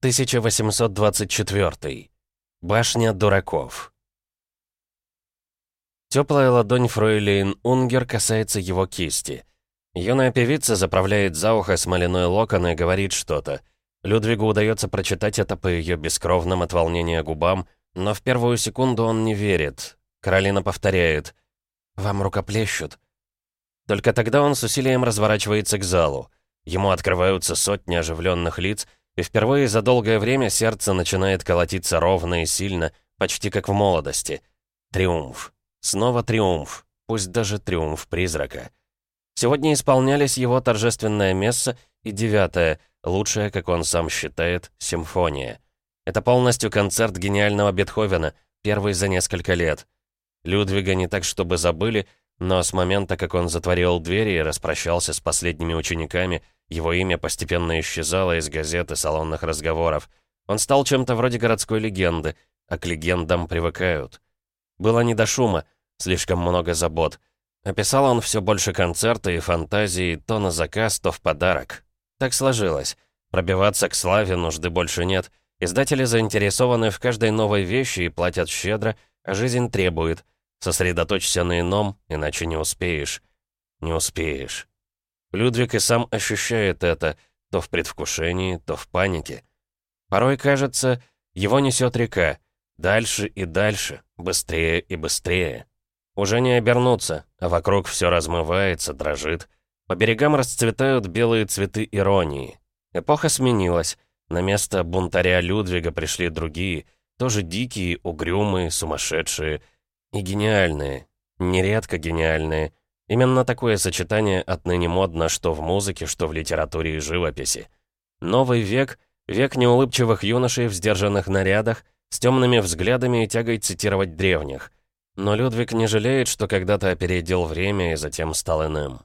1824. Башня дураков. Теплая ладонь фройлейн Унгер касается его кисти. Юная певица заправляет за ухо смоляной локон и говорит что-то. Людвигу удается прочитать это по ее бескровным от волнения губам, но в первую секунду он не верит. Каролина повторяет «Вам рукоплещут». Только тогда он с усилием разворачивается к залу. Ему открываются сотни оживленных лиц — и впервые за долгое время сердце начинает колотиться ровно и сильно, почти как в молодости. Триумф. Снова триумф. Пусть даже триумф призрака. Сегодня исполнялись его торжественное месса и девятое, лучшее, как он сам считает, симфония. Это полностью концерт гениального Бетховена, первый за несколько лет. Людвига не так, чтобы забыли, но с момента, как он затворил двери и распрощался с последними учениками, его имя постепенно исчезало из газет и салонных разговоров. Он стал чем-то вроде городской легенды, а к легендам привыкают. Было не до шума, слишком много забот. Описал он все больше концерта и фантазии, то на заказ, то в подарок. Так сложилось. Пробиваться к славе нужды больше нет. Издатели заинтересованы в каждой новой вещи и платят щедро, а жизнь требует. Сосредоточься на ином, иначе не успеешь. Не успеешь. Людвиг и сам ощущает это, то в предвкушении, то в панике. Порой кажется, его несет река. Дальше и дальше, быстрее и быстрее. Уже не обернуться, а вокруг все размывается, дрожит. По берегам расцветают белые цветы иронии. Эпоха сменилась. На место бунтаря Людвига пришли другие, тоже дикие, угрюмые, сумасшедшие и гениальные. Нередко гениальные, Именно такое сочетание отныне модно что в музыке, что в литературе и живописи. Новый век — век неулыбчивых юношей в сдержанных нарядах, с темными взглядами и тягой цитировать древних. Но Людвиг не жалеет, что когда-то опередил время и затем стал иным.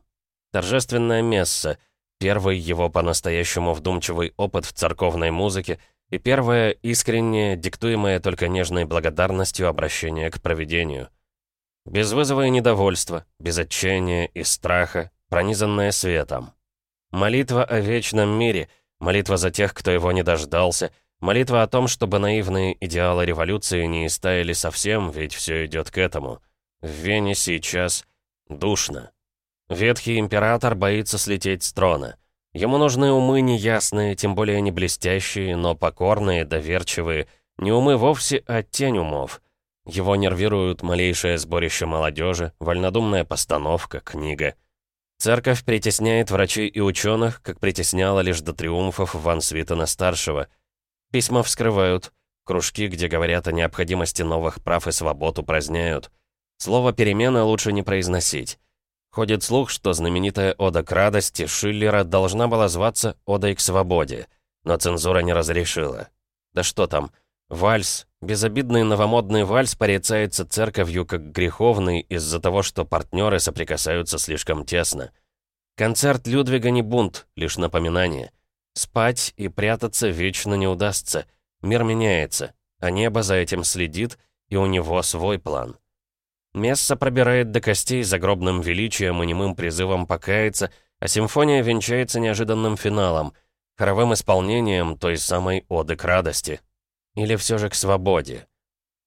Торжественное месса — первый его по-настоящему вдумчивый опыт в церковной музыке и первое искреннее, диктуемое только нежной благодарностью обращение к провидению — без вызова и недовольства, без отчаяния и страха, пронизанная светом. Молитва о вечном мире, молитва за тех, кто его не дождался, молитва о том, чтобы наивные идеалы революции не истаяли совсем, ведь все идет к этому. В Вене сейчас душно. Ветхий император боится слететь с трона. Ему нужны умы неясные, тем более не блестящие, но покорные, доверчивые. Не умы вовсе, а тень умов — его нервируют малейшее сборище молодежи, вольнодумная постановка, книга. Церковь притесняет врачей и ученых, как притесняла лишь до триумфов Ван Свитена-старшего. Письма вскрывают, кружки, где говорят о необходимости новых прав и свобод, упраздняют. Слово «перемена» лучше не произносить. Ходит слух, что знаменитая «Ода к радости» Шиллера должна была зваться «Одой к свободе», но цензура не разрешила. Да что там, вальс, Безобидный новомодный вальс порицается церковью как греховный из-за того, что партнеры соприкасаются слишком тесно. Концерт Людвига не бунт, лишь напоминание. Спать и прятаться вечно не удастся. Мир меняется, а небо за этим следит, и у него свой план. Месса пробирает до костей загробным величием и немым призывом покаяться, а симфония венчается неожиданным финалом, хоровым исполнением той самой оды к радости, или все же к свободе?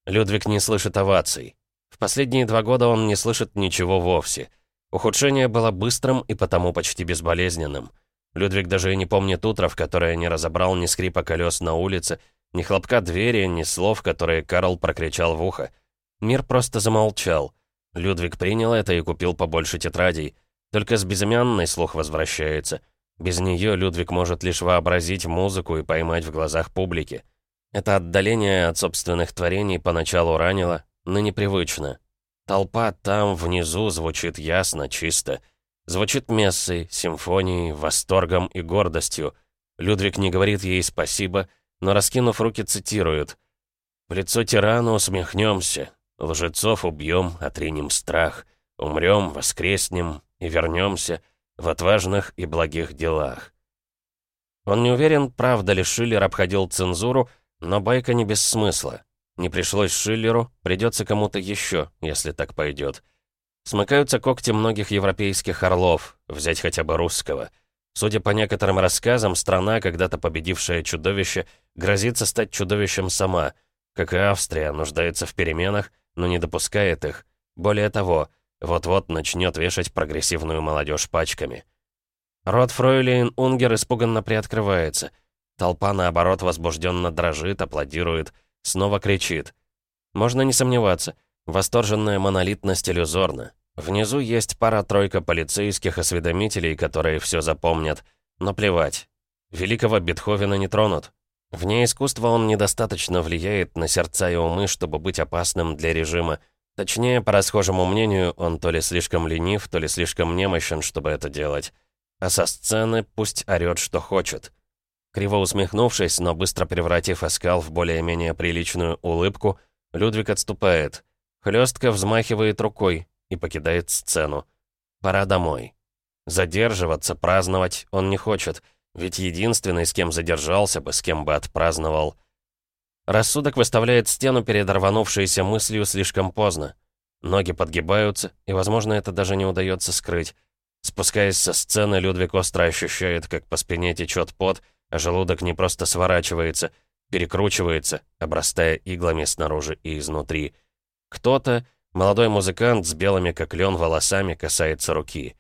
Людвиг не слышит оваций. В последние два года он не слышит ничего вовсе. Ухудшение было быстрым и потому почти безболезненным. Людвиг даже и не помнит утро, в которое не разобрал ни скрипа колес на улице, ни хлопка двери, ни слов, которые Карл прокричал в ухо. Мир просто замолчал. Людвиг принял это и купил побольше тетрадей. Только с безымянной слух возвращается. Без нее Людвиг может лишь вообразить музыку и поймать в глазах публики. Это отдаление от собственных творений поначалу ранило, но непривычно. Толпа там, внизу, звучит ясно, чисто. Звучит мессой, симфонией, восторгом и гордостью. Людвиг не говорит ей спасибо, но, раскинув руки, цитирует. «В лицо тирана усмехнемся, лжецов убьем, отринем страх, умрем, воскреснем и вернемся в отважных и благих делах». Он не уверен, правда ли Шиллер обходил цензуру, но байка не без смысла. Не пришлось Шиллеру, придется кому-то еще, если так пойдет. Смыкаются когти многих европейских орлов, взять хотя бы русского. Судя по некоторым рассказам, страна, когда-то победившая чудовище, грозится стать чудовищем сама, как и Австрия, нуждается в переменах, но не допускает их. Более того, вот-вот начнет вешать прогрессивную молодежь пачками. Рот Фройлейн Унгер испуганно приоткрывается. Толпа, наоборот, возбужденно дрожит, аплодирует, снова кричит. Можно не сомневаться, восторженная монолитность иллюзорна. Внизу есть пара-тройка полицейских осведомителей, которые все запомнят. Но плевать. Великого Бетховена не тронут. Вне искусства он недостаточно влияет на сердца и умы, чтобы быть опасным для режима. Точнее, по расхожему мнению, он то ли слишком ленив, то ли слишком немощен, чтобы это делать. А со сцены пусть орёт, что хочет. Криво усмехнувшись, но быстро превратив оскал в более-менее приличную улыбку, Людвиг отступает. Хлёстко взмахивает рукой и покидает сцену. Пора домой. Задерживаться, праздновать он не хочет, ведь единственный, с кем задержался бы, с кем бы отпраздновал — Рассудок выставляет стену перед рванувшейся мыслью слишком поздно. Ноги подгибаются, и, возможно, это даже не удается скрыть. Спускаясь со сцены, Людвиг остро ощущает, как по спине течет пот, а желудок не просто сворачивается, перекручивается, обрастая иглами снаружи и изнутри. Кто-то, молодой музыкант с белыми как лен волосами, касается руки.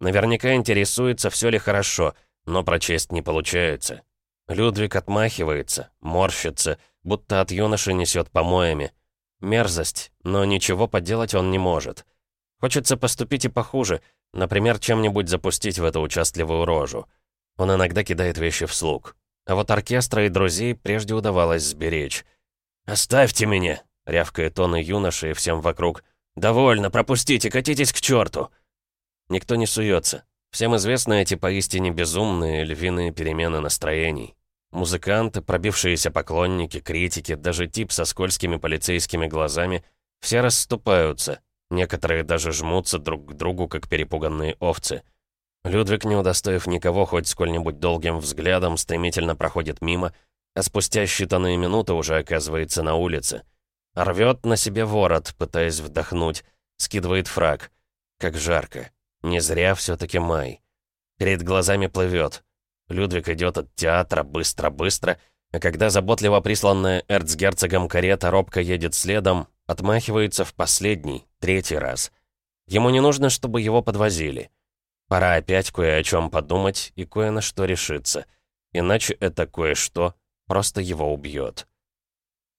Наверняка интересуется, все ли хорошо, но прочесть не получается. Людвиг отмахивается, морщится, будто от юноши несет помоями. Мерзость, но ничего поделать он не может. Хочется поступить и похуже, например, чем-нибудь запустить в эту участливую рожу. Он иногда кидает вещи в слуг. А вот оркестра и друзей прежде удавалось сберечь. «Оставьте меня!» — рявкает он и юноша, и всем вокруг. «Довольно, пропустите, катитесь к черту!» Никто не суется. Всем известны эти поистине безумные львиные перемены настроений. Музыканты, пробившиеся поклонники, критики, даже тип со скользкими полицейскими глазами, все расступаются, некоторые даже жмутся друг к другу, как перепуганные овцы. Людвиг, не удостоив никого хоть сколь-нибудь долгим взглядом, стремительно проходит мимо, а спустя считанные минуты уже оказывается на улице. Рвет на себе ворот, пытаясь вдохнуть, скидывает фраг. Как жарко. Не зря все таки май. Перед глазами плывет. Людвиг идет от театра быстро-быстро, а когда заботливо присланная эрцгерцогом карета робко едет следом, отмахивается в последний, третий раз. Ему не нужно, чтобы его подвозили. Пора опять кое о чем подумать и кое на что решиться. Иначе это кое-что просто его убьет.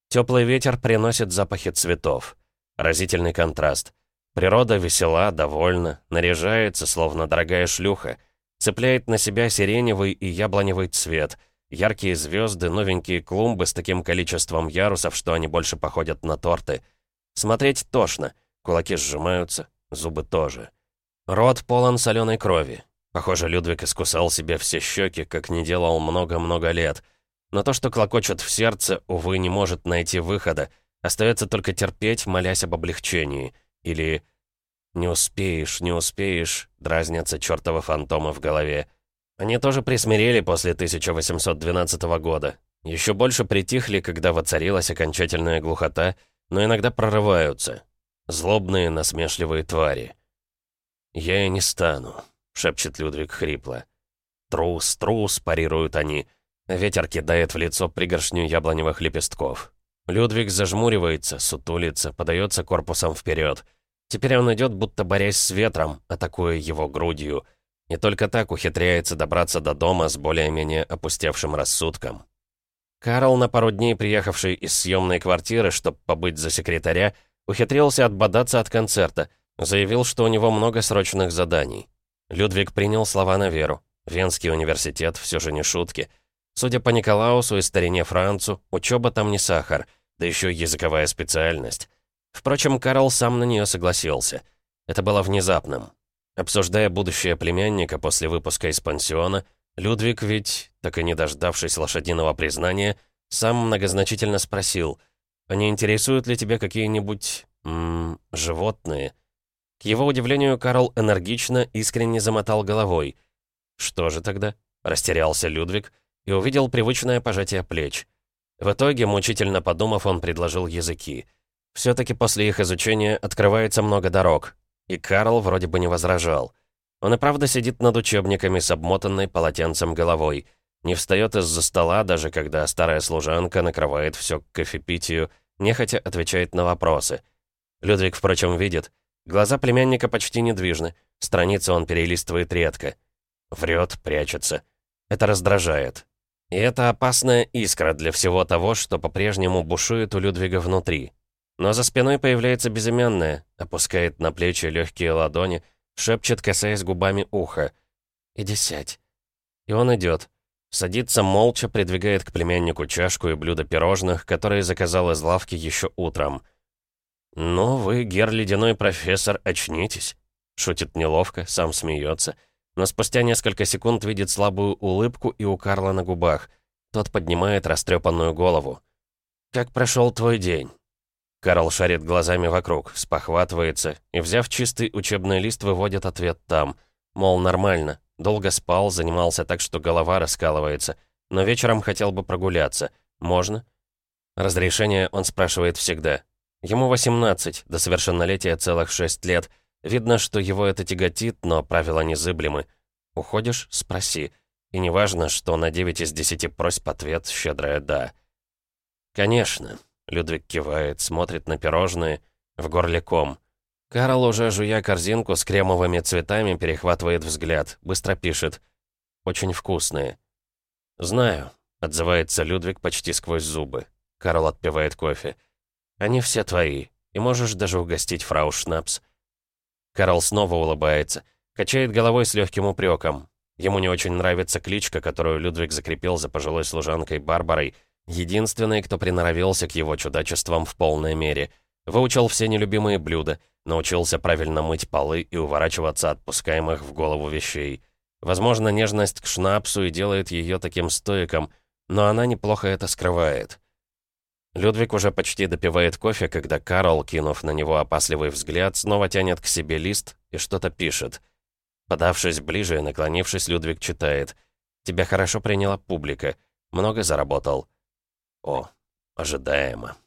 Теплый ветер приносит запахи цветов. Разительный контраст. Природа весела, довольна, наряжается, словно дорогая шлюха. Цепляет на себя сиреневый и яблоневый цвет. Яркие звезды, новенькие клумбы с таким количеством ярусов, что они больше походят на торты. Смотреть тошно. Кулаки сжимаются, зубы тоже. Рот полон соленой крови. Похоже, Людвиг искусал себе все щеки, как не делал много-много лет. Но то, что клокочет в сердце, увы, не может найти выхода. Остается только терпеть, молясь об облегчении. Или «Не успеешь, не успеешь», — дразнятся чертовы фантомы в голове. Они тоже присмирели после 1812 года. Еще больше притихли, когда воцарилась окончательная глухота, но иногда прорываются. Злобные, насмешливые твари. «Я и не стану», — шепчет Людвиг хрипло. «Трус, трус», — парируют они. Ветер кидает в лицо пригоршню яблоневых лепестков. Людвиг зажмуривается, сутулится, подается корпусом вперед. Теперь он идет, будто борясь с ветром, атакуя его грудью. И только так ухитряется добраться до дома с более-менее опустевшим рассудком. Карл, на пару дней приехавший из съемной квартиры, чтобы побыть за секретаря, ухитрился отбодаться от концерта, заявил, что у него много срочных заданий. Людвиг принял слова на веру. Венский университет все же не шутки. Судя по Николаусу и старине Францу, учеба там не сахар, да еще языковая специальность. Впрочем, Карл сам на нее согласился. Это было внезапным. Обсуждая будущее племянника после выпуска из пансиона, Людвиг ведь, так и не дождавшись лошадиного признания, сам многозначительно спросил, «А не интересуют ли тебя какие-нибудь... животные?» К его удивлению, Карл энергично, искренне замотал головой. «Что же тогда?» — растерялся Людвиг и увидел привычное пожатие плеч. В итоге, мучительно подумав, он предложил языки — все-таки после их изучения открывается много дорог. И Карл вроде бы не возражал. Он и правда сидит над учебниками с обмотанной полотенцем головой. Не встает из-за стола, даже когда старая служанка накрывает все к кофепитию, нехотя отвечает на вопросы. Людвиг, впрочем, видит. Глаза племянника почти недвижны, страницы он перелистывает редко. Врет, прячется. Это раздражает. И это опасная искра для всего того, что по-прежнему бушует у Людвига внутри. Но за спиной появляется безымянная, опускает на плечи легкие ладони, шепчет, касаясь губами уха. «Иди сядь». И он идет. Садится молча, придвигает к племяннику чашку и блюдо пирожных, которые заказал из лавки еще утром. «Ну, вы, гер ледяной профессор, очнитесь», — шутит неловко, сам смеется, но спустя несколько секунд видит слабую улыбку и у Карла на губах. Тот поднимает растрепанную голову. «Как прошел твой день?» Карл шарит глазами вокруг, спохватывается и, взяв чистый учебный лист, выводит ответ там. Мол, нормально, долго спал, занимался так, что голова раскалывается, но вечером хотел бы прогуляться. Можно? Разрешение он спрашивает всегда. Ему 18, до совершеннолетия целых 6 лет. Видно, что его это тяготит, но правила незыблемы. Уходишь — спроси. И неважно, что на 9 из 10 просьб ответ щедрое «да». Конечно. Людвиг кивает, смотрит на пирожные, в горле ком. Карл, уже жуя корзинку с кремовыми цветами, перехватывает взгляд, быстро пишет. «Очень вкусные». «Знаю», — отзывается Людвиг почти сквозь зубы. Карл отпивает кофе. «Они все твои, и можешь даже угостить фрау Шнапс». Карл снова улыбается, качает головой с легким упреком. Ему не очень нравится кличка, которую Людвиг закрепил за пожилой служанкой Барбарой — Единственный, кто приноровился к его чудачествам в полной мере. Выучил все нелюбимые блюда, научился правильно мыть полы и уворачиваться от пускаемых в голову вещей. Возможно, нежность к шнапсу и делает ее таким стоиком, но она неплохо это скрывает. Людвиг уже почти допивает кофе, когда Карл, кинув на него опасливый взгляд, снова тянет к себе лист и что-то пишет. Подавшись ближе и наклонившись, Людвиг читает. «Тебя хорошо приняла публика. Много заработал». О, ожидаемо.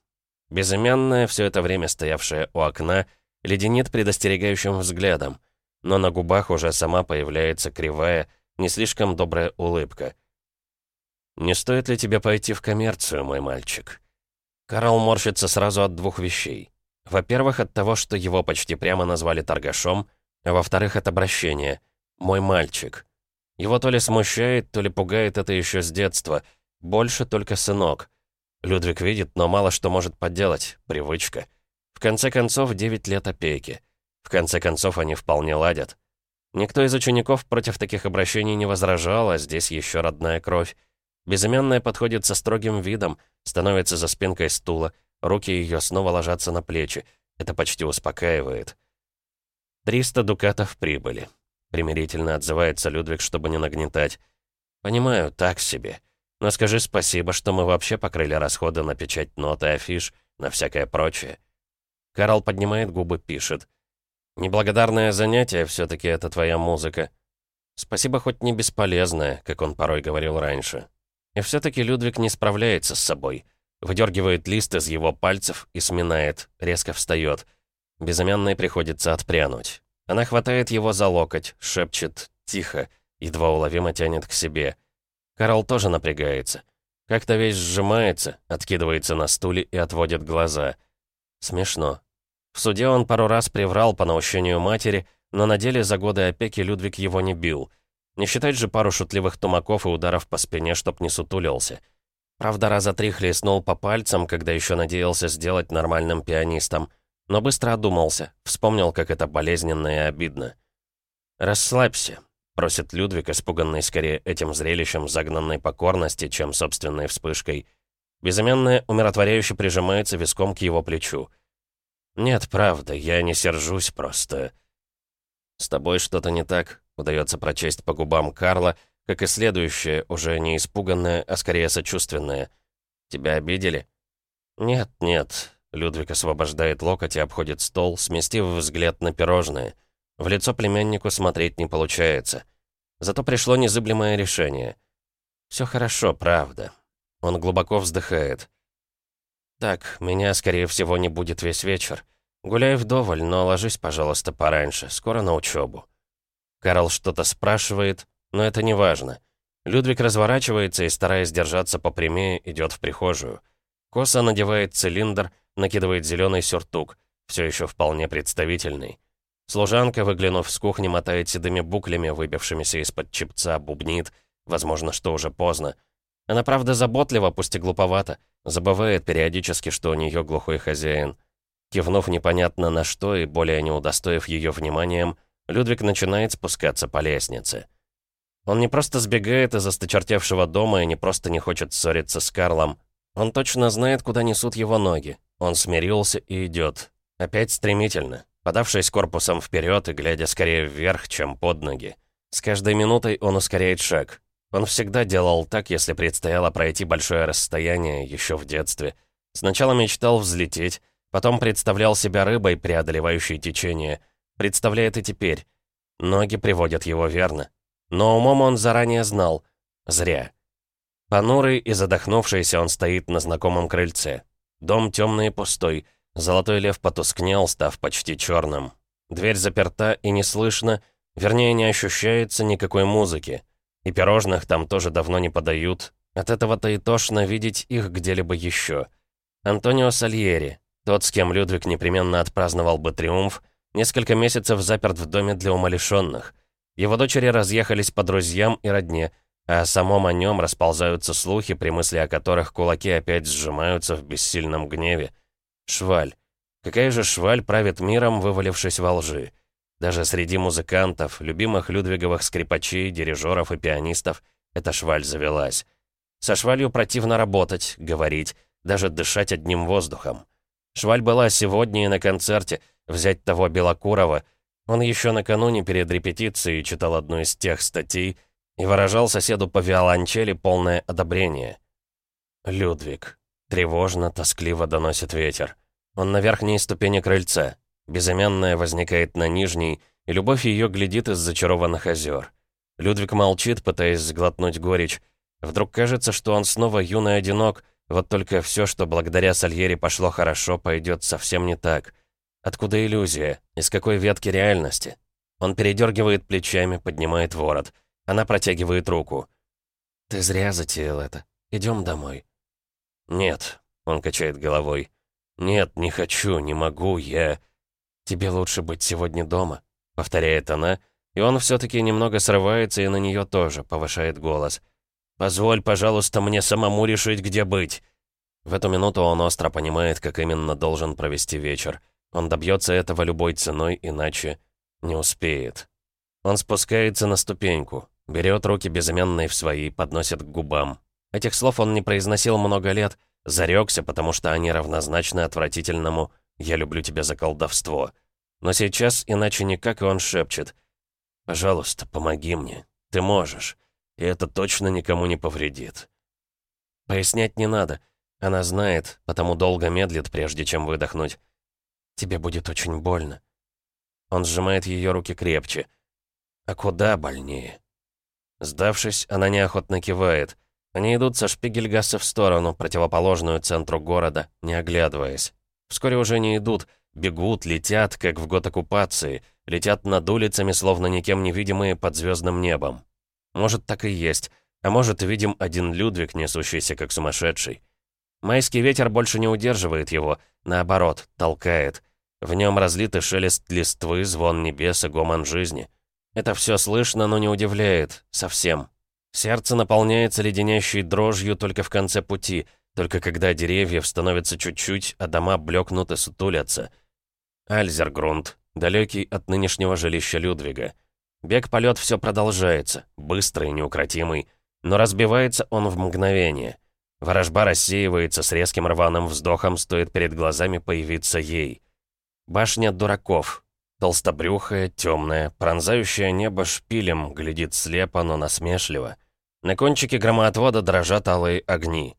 Безымянная, все это время стоявшая у окна, леденит предостерегающим взглядом, но на губах уже сама появляется кривая, не слишком добрая улыбка. «Не стоит ли тебе пойти в коммерцию, мой мальчик?» Карл морщится сразу от двух вещей. Во-первых, от того, что его почти прямо назвали торгашом, а во-вторых, от обращения «мой мальчик». Его то ли смущает, то ли пугает это еще с детства, больше только сынок. Людвиг видит, но мало что может поделать. Привычка. В конце концов, 9 лет опеки. В конце концов, они вполне ладят. Никто из учеников против таких обращений не возражал, а здесь еще родная кровь. Безымянная подходит со строгим видом, становится за спинкой стула, руки ее снова ложатся на плечи. Это почти успокаивает. «Триста дукатов прибыли», — примирительно отзывается Людвиг, чтобы не нагнетать. «Понимаю, так себе. Но скажи спасибо, что мы вообще покрыли расходы на печать нот и афиш, на всякое прочее. Карл поднимает губы, пишет. Неблагодарное занятие все-таки это твоя музыка. Спасибо хоть не бесполезное, как он порой говорил раньше. И все-таки Людвиг не справляется с собой. Выдергивает лист из его пальцев и сминает, резко встает. Безымянной приходится отпрянуть. Она хватает его за локоть, шепчет «тихо», едва уловимо тянет к себе — Карл тоже напрягается. Как-то весь сжимается, откидывается на стуле и отводит глаза. Смешно. В суде он пару раз приврал по наущению матери, но на деле за годы опеки Людвиг его не бил. Не считать же пару шутливых тумаков и ударов по спине, чтоб не сутулился. Правда, раза три хлестнул по пальцам, когда еще надеялся сделать нормальным пианистом. Но быстро одумался, вспомнил, как это болезненно и обидно. «Расслабься», Просит Людвиг, испуганный скорее этим зрелищем загнанной покорности, чем собственной вспышкой. Безымянная умиротворяюще прижимается виском к его плечу. «Нет, правда, я не сержусь, просто...» «С тобой что-то не так», — удается прочесть по губам Карла, как и следующее, уже не испуганное, а скорее сочувственное. «Тебя обидели?» «Нет, нет», — Людвиг освобождает локоть и обходит стол, сместив взгляд на пирожное — в лицо племяннику смотреть не получается. Зато пришло незыблемое решение. Все хорошо, правда. Он глубоко вздыхает. Так, меня, скорее всего, не будет весь вечер. Гуляй вдоволь, но ложись, пожалуйста, пораньше. Скоро на учебу. Карл что-то спрашивает, но это не важно. Людвиг разворачивается и, стараясь держаться попрямее, идет в прихожую. Коса надевает цилиндр, накидывает зеленый сюртук, все еще вполне представительный. Служанка, выглянув с кухни, мотает седыми буклями, выбившимися из-под чепца, бубнит. Возможно, что уже поздно. Она, правда, заботлива, пусть и глуповата. Забывает периодически, что у нее глухой хозяин. Кивнув непонятно на что и более не удостоив ее вниманием, Людвиг начинает спускаться по лестнице. Он не просто сбегает из осточертевшего дома и не просто не хочет ссориться с Карлом. Он точно знает, куда несут его ноги. Он смирился и идет. Опять стремительно, подавшись корпусом вперед и глядя скорее вверх, чем под ноги. С каждой минутой он ускоряет шаг. Он всегда делал так, если предстояло пройти большое расстояние, еще в детстве. Сначала мечтал взлететь, потом представлял себя рыбой, преодолевающей течение. Представляет и теперь. Ноги приводят его верно. Но умом он заранее знал. Зря. Понурый и задохнувшийся он стоит на знакомом крыльце. Дом темный и пустой. Золотой лев потускнел, став почти черным. Дверь заперта и не слышно, вернее, не ощущается никакой музыки. И пирожных там тоже давно не подают. От этого-то и тошно видеть их где-либо еще. Антонио Сальери, тот, с кем Людвиг непременно отпраздновал бы триумф, несколько месяцев заперт в доме для умалишенных. Его дочери разъехались по друзьям и родне, а о самом о нем расползаются слухи, при мысли о которых кулаки опять сжимаются в бессильном гневе. Шваль. Какая же шваль правит миром, вывалившись во лжи? Даже среди музыкантов, любимых Людвиговых скрипачей, дирижеров и пианистов, эта шваль завелась. Со швалью противно работать, говорить, даже дышать одним воздухом. Шваль была сегодня и на концерте, взять того Белокурова. Он еще накануне перед репетицией читал одну из тех статей и выражал соседу по виолончели полное одобрение. Людвиг. Тревожно, тоскливо доносит ветер. Он на верхней ступени крыльца. Безымянная возникает на нижней, и любовь ее глядит из зачарованных озер. Людвиг молчит, пытаясь сглотнуть горечь. Вдруг кажется, что он снова юный одинок, вот только все, что благодаря Сальери пошло хорошо, пойдет совсем не так. Откуда иллюзия? Из какой ветки реальности? Он передергивает плечами, поднимает ворот. Она протягивает руку. «Ты зря затеял это. Идем домой». «Нет», — он качает головой. «Нет, не хочу, не могу, я...» «Тебе лучше быть сегодня дома», — повторяет она, и он все-таки немного срывается и на нее тоже, повышает голос. «Позволь, пожалуйста, мне самому решить, где быть». В эту минуту он остро понимает, как именно должен провести вечер. Он добьется этого любой ценой, иначе не успеет. Он спускается на ступеньку, берет руки безымянной в свои, подносит к губам. Этих слов он не произносил много лет, зарекся, потому что они равнозначны отвратительному «я люблю тебя за колдовство». Но сейчас иначе никак, и он шепчет. «Пожалуйста, помоги мне. Ты можешь. И это точно никому не повредит». Пояснять не надо. Она знает, потому долго медлит, прежде чем выдохнуть. «Тебе будет очень больно». Он сжимает ее руки крепче. «А куда больнее?» Сдавшись, она неохотно кивает. Они идут со Шпигельгасса в сторону, противоположную центру города, не оглядываясь. Вскоре уже не идут, бегут, летят, как в год оккупации, летят над улицами, словно никем не видимые под звездным небом. Может, так и есть, а может, видим один Людвиг, несущийся как сумасшедший. Майский ветер больше не удерживает его, наоборот, толкает. В нем разлиты шелест листвы, звон небес и гомон жизни. Это все слышно, но не удивляет. Совсем. Сердце наполняется леденящей дрожью только в конце пути — только когда деревьев становится чуть-чуть, а дома блекнут и сутулятся. Альзергрунд, далекий от нынешнего жилища Людвига. Бег-полет все продолжается, быстрый, неукротимый, но разбивается он в мгновение. Ворожба рассеивается с резким рваным вздохом, стоит перед глазами появиться ей. Башня дураков. Толстобрюхая, темная, пронзающая небо шпилем, глядит слепо, но насмешливо. На кончике громоотвода дрожат алые огни.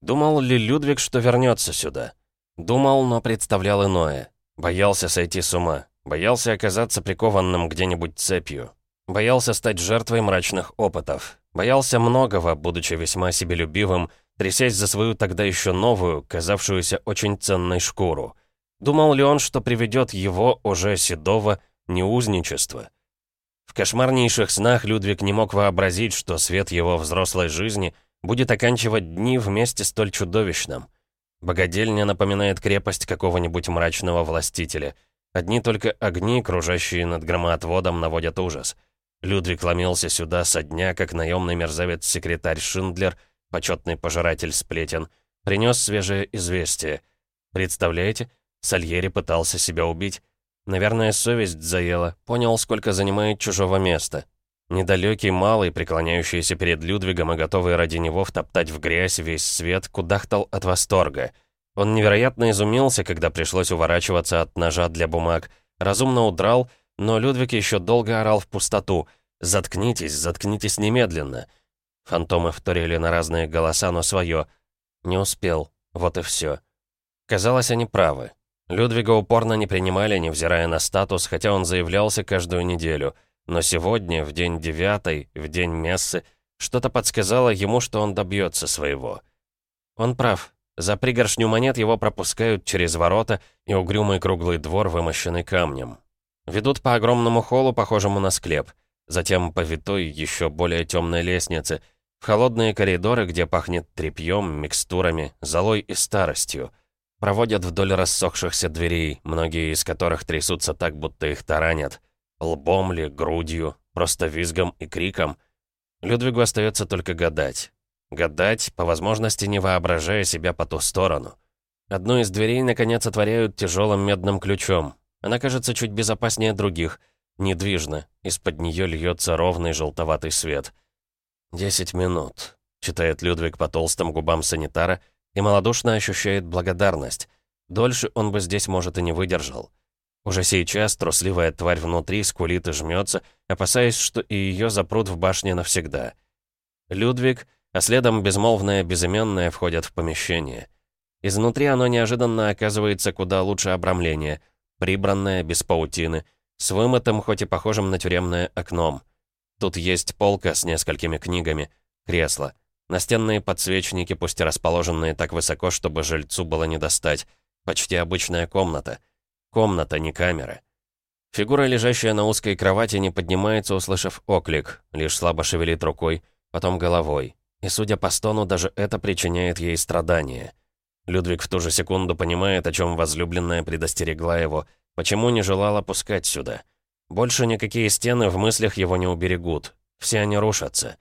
Думал ли Людвиг, что вернется сюда? Думал, но представлял иное. Боялся сойти с ума. Боялся оказаться прикованным где-нибудь цепью. Боялся стать жертвой мрачных опытов. Боялся многого, будучи весьма себелюбивым, трясясь за свою тогда еще новую, казавшуюся очень ценной шкуру. Думал ли он, что приведет его, уже седого, неузничество? В кошмарнейших снах Людвиг не мог вообразить, что свет его взрослой жизни будет оканчивать дни вместе столь чудовищным. Богадельня напоминает крепость какого-нибудь мрачного властителя. Одни только огни, кружащие над громоотводом, наводят ужас. Людвиг ломился сюда со дня, как наемный мерзавец-секретарь Шиндлер, почетный пожиратель сплетен, принес свежее известие. Представляете, Сальери пытался себя убить. Наверное, совесть заела, понял, сколько занимает чужого места. Недалекий малый, преклоняющийся перед Людвигом и готовый ради него втоптать в грязь весь свет, кудахтал от восторга. Он невероятно изумился, когда пришлось уворачиваться от ножа для бумаг. Разумно удрал, но Людвиг еще долго орал в пустоту. «Заткнитесь, заткнитесь немедленно!» Фантомы вторили на разные голоса, но свое. Не успел. Вот и все. Казалось, они правы. Людвига упорно не принимали, невзирая на статус, хотя он заявлялся каждую неделю. Но сегодня, в день девятой, в день мессы, что-то подсказало ему, что он добьется своего. Он прав. За пригоршню монет его пропускают через ворота и угрюмый круглый двор, вымощенный камнем. Ведут по огромному холлу, похожему на склеп. Затем по витой, еще более темной лестнице. В холодные коридоры, где пахнет тряпьем, микстурами, золой и старостью — Проводят вдоль рассохшихся дверей, многие из которых трясутся так, будто их таранят. Лбом ли, грудью, просто визгом и криком. Людвигу остается только гадать. Гадать, по возможности не воображая себя по ту сторону. Одну из дверей, наконец, отворяют тяжелым медным ключом. Она кажется чуть безопаснее других. Недвижно. Из-под нее льется ровный желтоватый свет. «Десять минут», — читает Людвиг по толстым губам санитара — и малодушно ощущает благодарность. Дольше он бы здесь, может, и не выдержал. Уже сейчас трусливая тварь внутри скулит и жмется, опасаясь, что и ее запрут в башне навсегда. Людвиг, а следом безмолвное безыменное входят в помещение. Изнутри оно неожиданно оказывается куда лучше обрамления, прибранное, без паутины, с вымытым, хоть и похожим на тюремное окном. Тут есть полка с несколькими книгами, кресло — Настенные подсвечники, пусть и расположенные так высоко, чтобы жильцу было не достать. Почти обычная комната. Комната, не камера. Фигура, лежащая на узкой кровати, не поднимается, услышав оклик, лишь слабо шевелит рукой, потом головой. И, судя по стону, даже это причиняет ей страдания. Людвиг в ту же секунду понимает, о чем возлюбленная предостерегла его, почему не желала пускать сюда. Больше никакие стены в мыслях его не уберегут. Все они рушатся.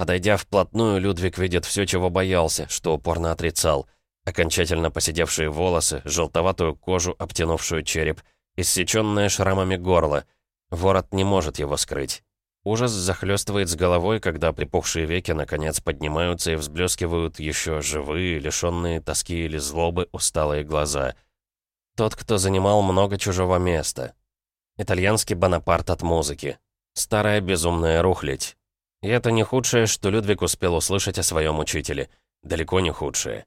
Подойдя вплотную, Людвиг видит все, чего боялся, что упорно отрицал. Окончательно поседевшие волосы, желтоватую кожу, обтянувшую череп, иссеченное шрамами горло. Ворот не может его скрыть. Ужас захлестывает с головой, когда припухшие веки наконец поднимаются и взблескивают еще живые, лишенные тоски или злобы, усталые глаза. Тот, кто занимал много чужого места. Итальянский Бонапарт от музыки. Старая безумная рухлядь. И это не худшее, что Людвиг успел услышать о своем учителе. Далеко не худшее.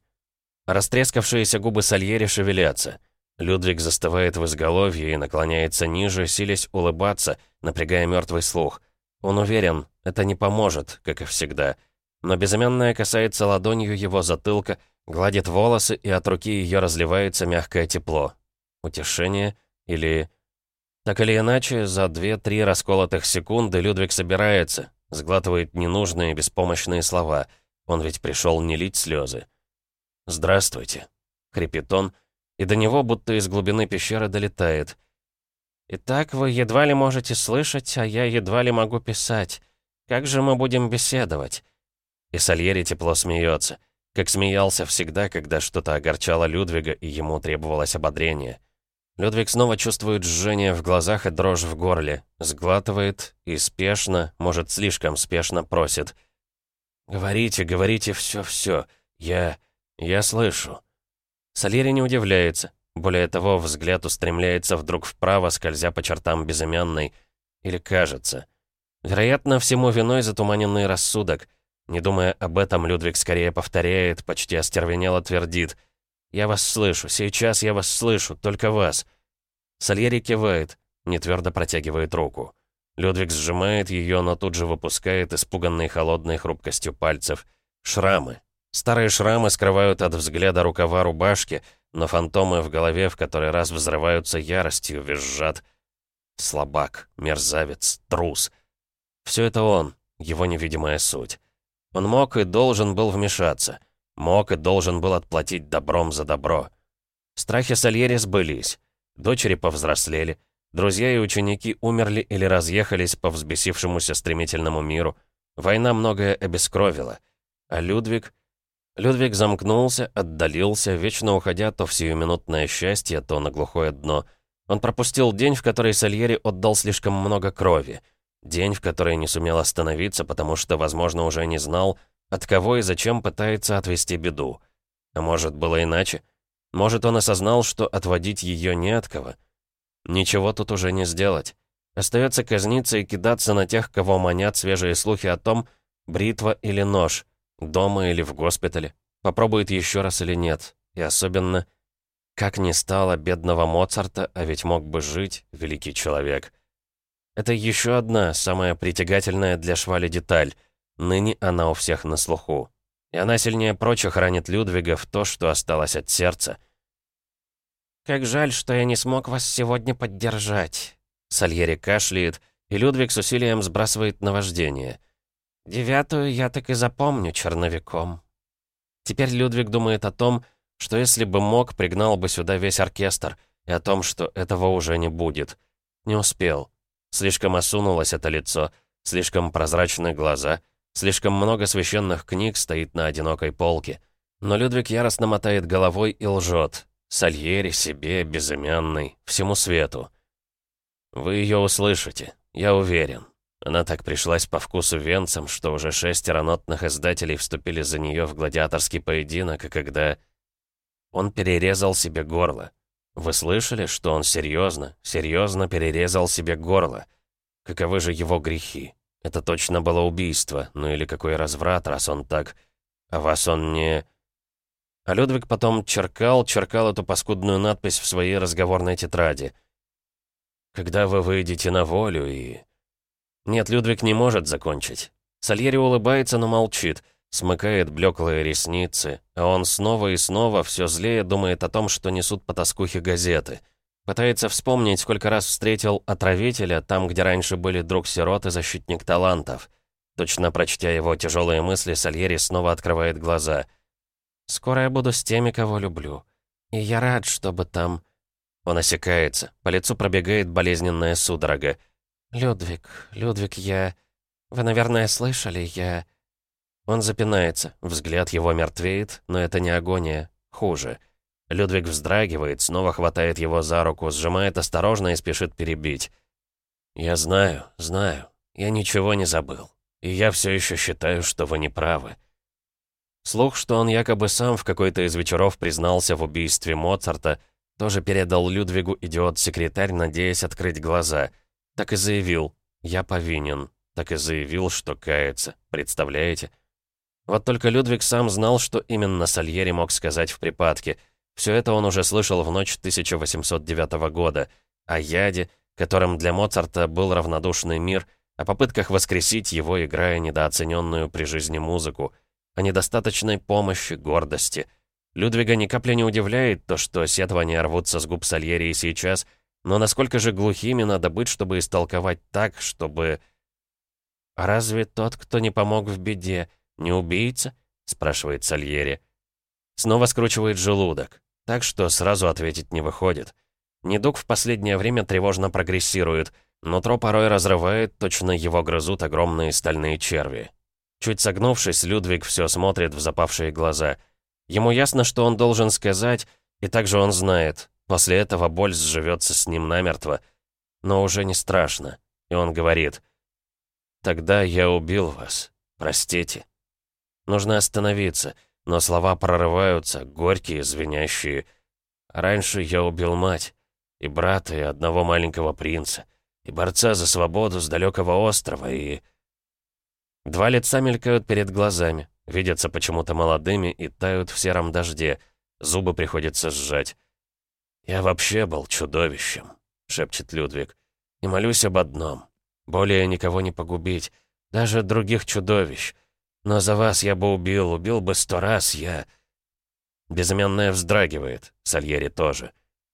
Растрескавшиеся губы Сальери шевелятся. Людвиг застывает в изголовье и наклоняется ниже, силясь улыбаться, напрягая мертвый слух. Он уверен, это не поможет, как и всегда. Но безымянная касается ладонью его затылка, гладит волосы, и от руки ее разливается мягкое тепло. Утешение или... Так или иначе, за две-три расколотых секунды Людвиг собирается, Сглатывает ненужные, беспомощные слова. Он ведь пришел не лить слезы. «Здравствуйте», — хрипит он, и до него будто из глубины пещеры долетает. «Итак, вы едва ли можете слышать, а я едва ли могу писать. Как же мы будем беседовать?» И Сальери тепло смеется, как смеялся всегда, когда что-то огорчало Людвига, и ему требовалось ободрение. Людвиг снова чувствует жжение в глазах и дрожь в горле, сглатывает и спешно, может, слишком спешно просит. «Говорите, говорите все-все. Я... я слышу». Сальери не удивляется. Более того, взгляд устремляется вдруг вправо, скользя по чертам безымянной. Или кажется. Вероятно, всему виной затуманенный рассудок. Не думая об этом, Людвиг скорее повторяет, почти остервенело твердит — «Я вас слышу, сейчас я вас слышу, только вас». Сальери кивает, нетвердо протягивает руку. Людвиг сжимает ее, но тут же выпускает, испуганной холодной хрупкостью пальцев. Шрамы. Старые шрамы скрывают от взгляда рукава рубашки, но фантомы в голове в который раз взрываются яростью, визжат. Слабак, мерзавец, трус. Все это он, его невидимая суть. Он мог и должен был вмешаться. Мог и должен был отплатить добром за добро. Страхи Сальери сбылись. Дочери повзрослели. Друзья и ученики умерли или разъехались по взбесившемуся стремительному миру. Война многое обескровила. А Людвиг... Людвиг замкнулся, отдалился, вечно уходя то в сиюминутное счастье, то на глухое дно. Он пропустил день, в который Сальери отдал слишком много крови. День, в который не сумел остановиться, потому что, возможно, уже не знал, от кого и зачем пытается отвести беду. А может, было иначе? Может, он осознал, что отводить ее не от кого? Ничего тут уже не сделать. Остается казниться и кидаться на тех, кого манят свежие слухи о том, бритва или нож, дома или в госпитале, попробует еще раз или нет. И особенно, как не стало бедного Моцарта, а ведь мог бы жить, великий человек. Это еще одна, самая притягательная для Швали деталь. Ныне она у всех на слуху. И она сильнее прочих ранит Людвига в то, что осталось от сердца. «Как жаль, что я не смог вас сегодня поддержать». Сальери кашляет, и Людвиг с усилием сбрасывает наваждение. «Девятую я так и запомню черновиком». Теперь Людвиг думает о том, что если бы мог, пригнал бы сюда весь оркестр, и о том, что этого уже не будет. Не успел. Слишком осунулось это лицо, слишком прозрачные глаза, слишком много священных книг стоит на одинокой полке. Но Людвиг яростно мотает головой и лжет. Сальери, себе, безымянный, всему свету. Вы ее услышите, я уверен. Она так пришлась по вкусу венцам, что уже шестеро нотных издателей вступили за нее в гладиаторский поединок, и когда... Он перерезал себе горло. Вы слышали, что он серьезно, серьезно перерезал себе горло? Каковы же его грехи? Это точно было убийство, ну или какой разврат, раз он так... А вас он не... А Людвиг потом черкал, черкал эту паскудную надпись в своей разговорной тетради. «Когда вы выйдете на волю и...» Нет, Людвиг не может закончить. Сальери улыбается, но молчит смыкает блеклые ресницы, а он снова и снова все злее думает о том, что несут по тоскухе газеты. Пытается вспомнить, сколько раз встретил отравителя там, где раньше были друг-сирот и защитник талантов. Точно прочтя его тяжелые мысли, Сальери снова открывает глаза. «Скоро я буду с теми, кого люблю. И я рад, чтобы там...» Он осекается, по лицу пробегает болезненная судорога. «Людвиг, Людвиг, я... Вы, наверное, слышали, я...» Он запинается, взгляд его мертвеет, но это не агония, хуже. Людвиг вздрагивает, снова хватает его за руку, сжимает осторожно и спешит перебить. «Я знаю, знаю. Я ничего не забыл. И я все еще считаю, что вы не правы». Слух, что он якобы сам в какой-то из вечеров признался в убийстве Моцарта, тоже передал Людвигу идиот-секретарь, надеясь открыть глаза. Так и заявил «Я повинен». Так и заявил, что кается. Представляете? Вот только Людвиг сам знал, что именно Сальери мог сказать в припадке. Все это он уже слышал в ночь 1809 года. О яде, которым для Моцарта был равнодушный мир, о попытках воскресить его, играя недооцененную при жизни музыку, о недостаточной помощи, гордости. Людвига ни капли не удивляет то, что сетования рвутся с губ Сальери и сейчас, но насколько же глухими надо быть, чтобы истолковать так, чтобы... «А разве тот, кто не помог в беде, «Не убийца?» — спрашивает Сальери. Снова скручивает желудок, так что сразу ответить не выходит. Недуг в последнее время тревожно прогрессирует, нутро порой разрывает, точно его грызут огромные стальные черви. Чуть согнувшись, Людвиг все смотрит в запавшие глаза. Ему ясно, что он должен сказать, и также он знает, после этого боль сживется с ним намертво. Но уже не страшно, и он говорит, «Тогда я убил вас, простите». Нужно остановиться, но слова прорываются, горькие, звенящие. Раньше я убил мать, и брата, и одного маленького принца, и борца за свободу с далекого острова, и... Два лица мелькают перед глазами, видятся почему-то молодыми и тают в сером дожде. Зубы приходится сжать. «Я вообще был чудовищем», — шепчет Людвиг. «И молюсь об одном. Более никого не погубить, даже других чудовищ. Но за вас я бы убил, убил бы сто раз, я...» Безымянная вздрагивает, Сальери тоже.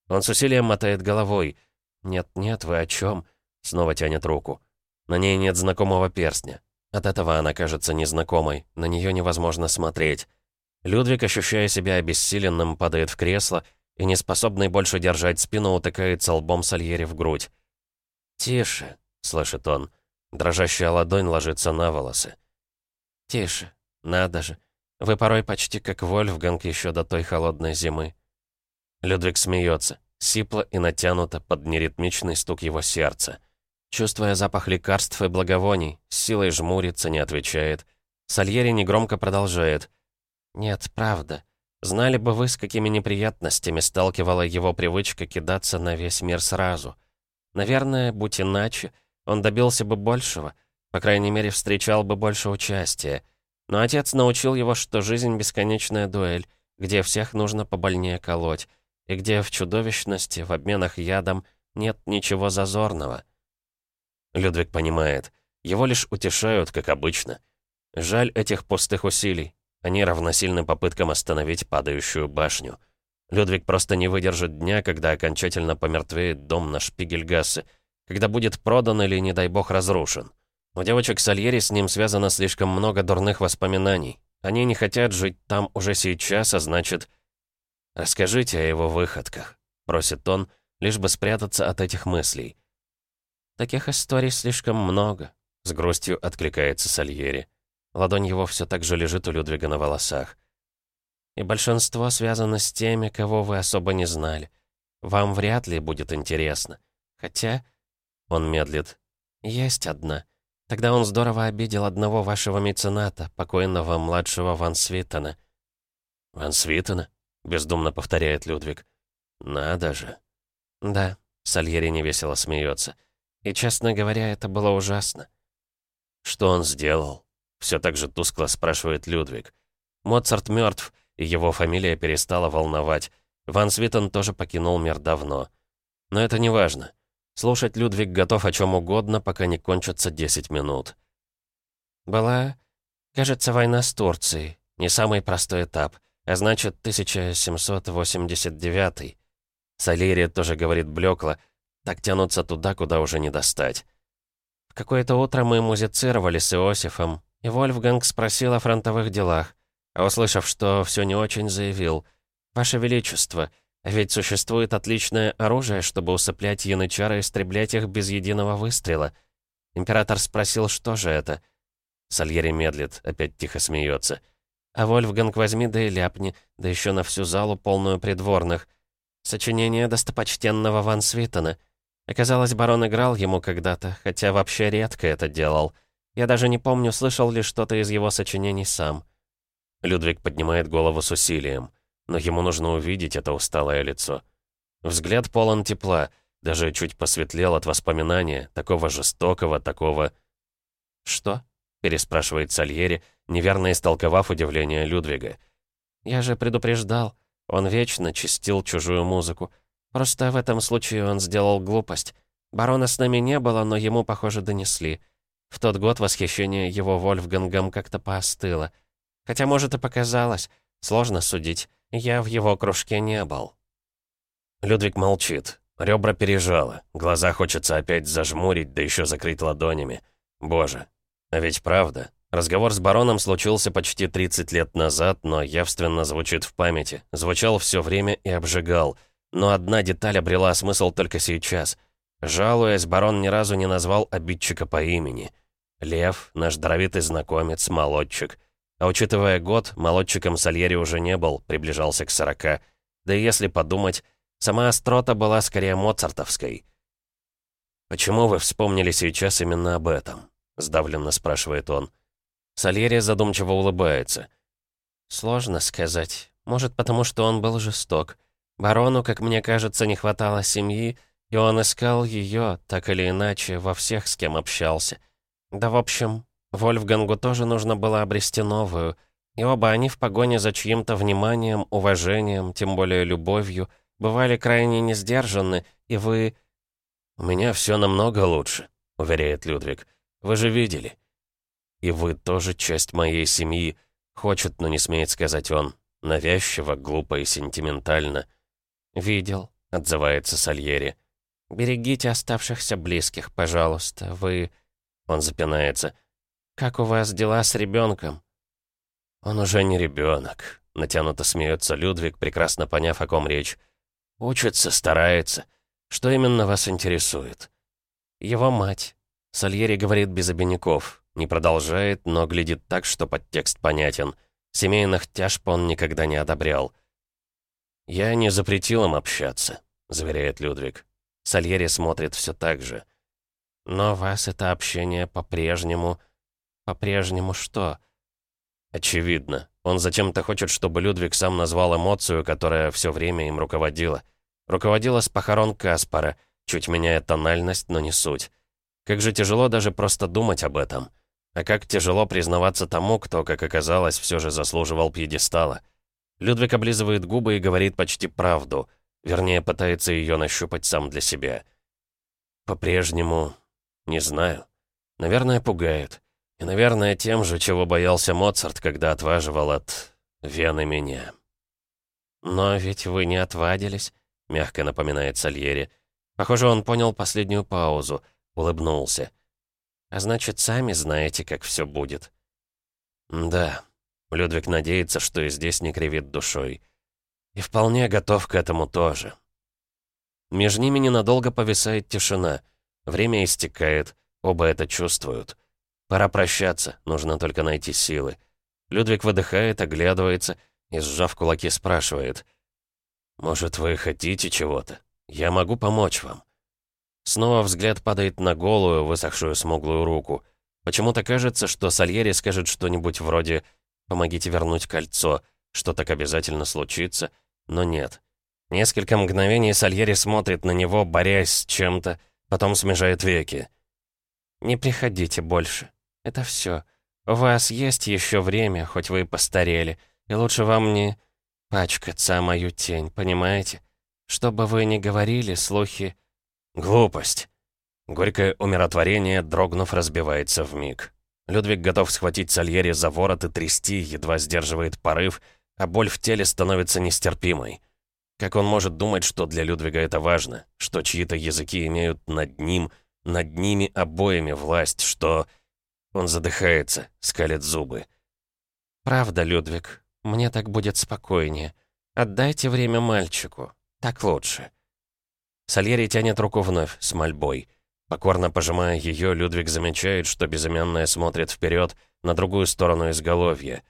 Он с усилием мотает головой. «Нет-нет, вы о чем? Снова тянет руку. На ней нет знакомого перстня. От этого она кажется незнакомой, на нее невозможно смотреть. Людвиг, ощущая себя обессиленным, падает в кресло и, неспособный больше держать спину, утыкается лбом Сальери в грудь. «Тише», — слышит он. Дрожащая ладонь ложится на волосы. «Тише, надо же. Вы порой почти как Вольфганг еще до той холодной зимы». Людвиг смеется, сипло и натянуто под неритмичный стук его сердца. Чувствуя запах лекарств и благовоний, с силой жмурится, не отвечает. Сальери негромко продолжает. «Нет, правда. Знали бы вы, с какими неприятностями сталкивала его привычка кидаться на весь мир сразу. Наверное, будь иначе, он добился бы большего, по крайней мере, встречал бы больше участия. Но отец научил его, что жизнь — бесконечная дуэль, где всех нужно побольнее колоть, и где в чудовищности, в обменах ядом, нет ничего зазорного. Людвиг понимает, его лишь утешают, как обычно. Жаль этих пустых усилий. Они равносильны попыткам остановить падающую башню. Людвиг просто не выдержит дня, когда окончательно помертвеет дом на Шпигельгассе, когда будет продан или, не дай бог, разрушен. У девочек Сальери с ним связано слишком много дурных воспоминаний. Они не хотят жить там уже сейчас, а значит... «Расскажите о его выходках», — просит он, лишь бы спрятаться от этих мыслей. «Таких историй слишком много», — с грустью откликается Сальери. Ладонь его все так же лежит у Людвига на волосах. «И большинство связано с теми, кого вы особо не знали. Вам вряд ли будет интересно. Хотя...» Он медлит. «Есть одна. Тогда он здорово обидел одного вашего мецената, покойного младшего Ван Свитона». «Ван Свитона?» — бездумно повторяет Людвиг. «Надо же». «Да», — Сальери невесело смеется. «И, честно говоря, это было ужасно». «Что он сделал?» Все так же тускло спрашивает Людвиг. Моцарт мертв, и его фамилия перестала волновать. Ван Свитон тоже покинул мир давно. Но это не важно. Слушать Людвиг готов о чем угодно, пока не кончатся 10 минут. Была, кажется, война с Турцией. Не самый простой этап, а значит, 1789. Салерия тоже говорит блекло, так тянуться туда, куда уже не достать. В какое-то утро мы музицировали с Иосифом, и Вольфганг спросил о фронтовых делах, а услышав, что все не очень, заявил, «Ваше Величество, ведь существует отличное оружие, чтобы усыплять янычар и истреблять их без единого выстрела». Император спросил, что же это. Сальери медлит, опять тихо смеется. «А Вольфганг возьми да и ляпни, да еще на всю залу полную придворных. Сочинение достопочтенного Ван Свитона. Оказалось, барон играл ему когда-то, хотя вообще редко это делал». Я даже не помню, слышал ли что-то из его сочинений сам. Людвиг поднимает голову с усилием, но ему нужно увидеть это усталое лицо. Взгляд полон тепла, даже чуть посветлел от воспоминания, такого жестокого, такого... «Что?» — переспрашивает Сальери, неверно истолковав удивление Людвига. «Я же предупреждал. Он вечно чистил чужую музыку. Просто в этом случае он сделал глупость. Барона с нами не было, но ему, похоже, донесли. В тот год восхищение его Вольфгангом как-то поостыло. Хотя, может, и показалось. Сложно судить. Я в его кружке не был. Людвиг молчит. Ребра пережало. Глаза хочется опять зажмурить, да еще закрыть ладонями. Боже. А ведь правда. Разговор с бароном случился почти 30 лет назад, но явственно звучит в памяти. Звучал все время и обжигал. Но одна деталь обрела смысл только сейчас. Жалуясь, барон ни разу не назвал обидчика по имени. Лев, наш даровитый знакомец, молодчик. А учитывая год, молодчиком Сальери уже не был, приближался к сорока. Да и если подумать, сама острота была скорее моцартовской. «Почему вы вспомнили сейчас именно об этом?» — сдавленно спрашивает он. Сальери задумчиво улыбается. «Сложно сказать. Может, потому что он был жесток. Барону, как мне кажется, не хватало семьи, и он искал ее, так или иначе, во всех, с кем общался. Да, в общем, Вольфгангу тоже нужно было обрести новую, и оба они в погоне за чьим-то вниманием, уважением, тем более любовью, бывали крайне несдержанны, и вы... «У меня все намного лучше», — уверяет Людвиг. «Вы же видели». «И вы тоже часть моей семьи», — хочет, но не смеет сказать он. Навязчиво, глупо и сентиментально. «Видел», — отзывается Сальери. Берегите оставшихся близких, пожалуйста. Вы...» Он запинается. «Как у вас дела с ребенком? «Он уже не ребенок», — натянуто смеется Людвиг, прекрасно поняв, о ком речь. «Учится, старается. Что именно вас интересует?» «Его мать». Сальери говорит без обиняков. Не продолжает, но глядит так, что подтекст понятен. Семейных тяжб он никогда не одобрял. «Я не запретил им общаться», — заверяет Людвиг. Сальери смотрит все так же. «Но вас это общение по-прежнему...» «По-прежнему что?» Очевидно. Он зачем-то хочет, чтобы Людвиг сам назвал эмоцию, которая все время им руководила. Руководила с похорон Каспара, чуть меняя тональность, но не суть. Как же тяжело даже просто думать об этом. А как тяжело признаваться тому, кто, как оказалось, все же заслуживал пьедестала. Людвиг облизывает губы и говорит почти правду. Вернее, пытается ее нащупать сам для себя. По-прежнему... не знаю. Наверное, пугает. И, наверное, тем же, чего боялся Моцарт, когда отваживал от... вены меня. «Но ведь вы не отвадились», — мягко напоминает Сальери. Похоже, он понял последнюю паузу, улыбнулся. «А значит, сами знаете, как все будет». «Да». Людвиг надеется, что и здесь не кривит душой. И вполне готов к этому тоже. Между ними ненадолго повисает тишина. Время истекает, оба это чувствуют. Пора прощаться, нужно только найти силы. Людвиг выдыхает, оглядывается и, сжав кулаки, спрашивает. «Может, вы хотите чего-то? Я могу помочь вам». Снова взгляд падает на голую, высохшую смуглую руку. Почему-то кажется, что Сальери скажет что-нибудь вроде «помогите вернуть кольцо», что так обязательно случится, но нет. Несколько мгновений Сальери смотрит на него, борясь с чем-то, потом смежает веки. «Не приходите больше», это все. У вас есть еще время, хоть вы и постарели. И лучше вам не пачкаться мою тень, понимаете? Что бы вы ни говорили, слухи... Глупость. Горькое умиротворение, дрогнув, разбивается в миг. Людвиг готов схватить Сальери за ворот и трясти, едва сдерживает порыв, а боль в теле становится нестерпимой. Как он может думать, что для Людвига это важно, что чьи-то языки имеют над ним, над ними обоими власть, что... Он задыхается, скалит зубы. «Правда, Людвиг, мне так будет спокойнее. Отдайте время мальчику. Так лучше». Сальери тянет руку вновь, с мольбой. Покорно пожимая ее, Людвиг замечает, что безымянная смотрит вперед на другую сторону изголовья.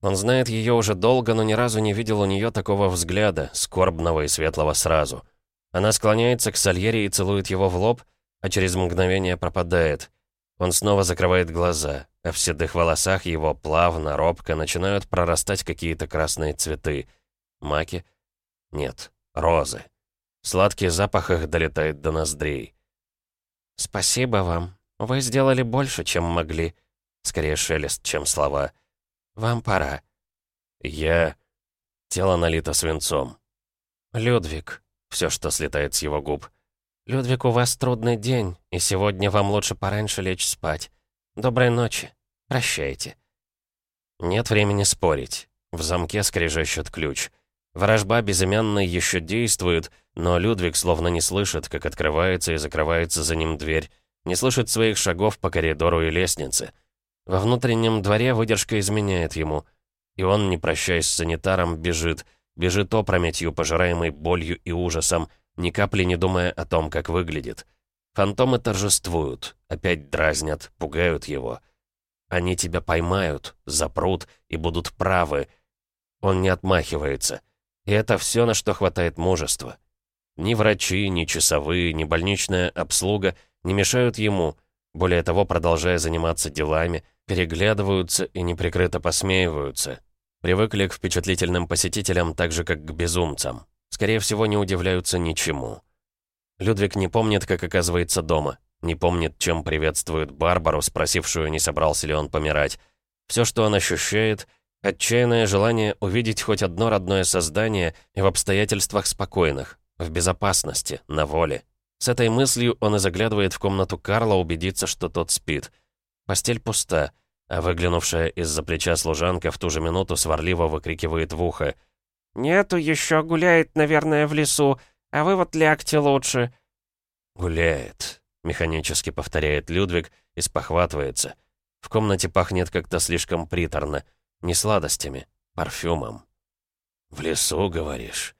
Он знает ее уже долго, но ни разу не видел у нее такого взгляда, скорбного и светлого сразу. Она склоняется к Сальери и целует его в лоб, а через мгновение пропадает. Он снова закрывает глаза, а в седых волосах его плавно, робко начинают прорастать какие-то красные цветы. Маки? Нет, розы. Сладкий запах их долетает до ноздрей. «Спасибо вам. Вы сделали больше, чем могли». Скорее шелест, чем слова. «Вам пора». «Я...» Тело налито свинцом. «Людвиг». Все, что слетает с его губ. «Людвиг, у вас трудный день, и сегодня вам лучше пораньше лечь спать. Доброй ночи. Прощайте». Нет времени спорить. В замке скрежещет ключ. Ворожба безымянной еще действует, но Людвиг словно не слышит, как открывается и закрывается за ним дверь, не слышит своих шагов по коридору и лестнице. Во внутреннем дворе выдержка изменяет ему, и он, не прощаясь с санитаром, бежит, бежит опрометью, пожираемой болью и ужасом, ни капли не думая о том, как выглядит. Фантомы торжествуют, опять дразнят, пугают его. Они тебя поймают, запрут и будут правы. Он не отмахивается. И это все, на что хватает мужества. Ни врачи, ни часовые, ни больничная обслуга не мешают ему, более того, продолжая заниматься делами, переглядываются и неприкрыто посмеиваются. Привыкли к впечатлительным посетителям так же, как к безумцам. Скорее всего, не удивляются ничему. Людвиг не помнит, как оказывается дома. Не помнит, чем приветствует Барбару, спросившую, не собрался ли он помирать. Все, что он ощущает, отчаянное желание увидеть хоть одно родное создание и в обстоятельствах спокойных, в безопасности, на воле. С этой мыслью он и заглядывает в комнату Карла убедиться, что тот спит. Постель пуста, а выглянувшая из-за плеча служанка в ту же минуту сварливо выкрикивает в ухо — «Нету, еще гуляет, наверное, в лесу, а вы вот лягте лучше». «Гуляет», — механически повторяет Людвиг и спохватывается. В комнате пахнет как-то слишком приторно. Не сладостями, парфюмом. «В лесу, говоришь?»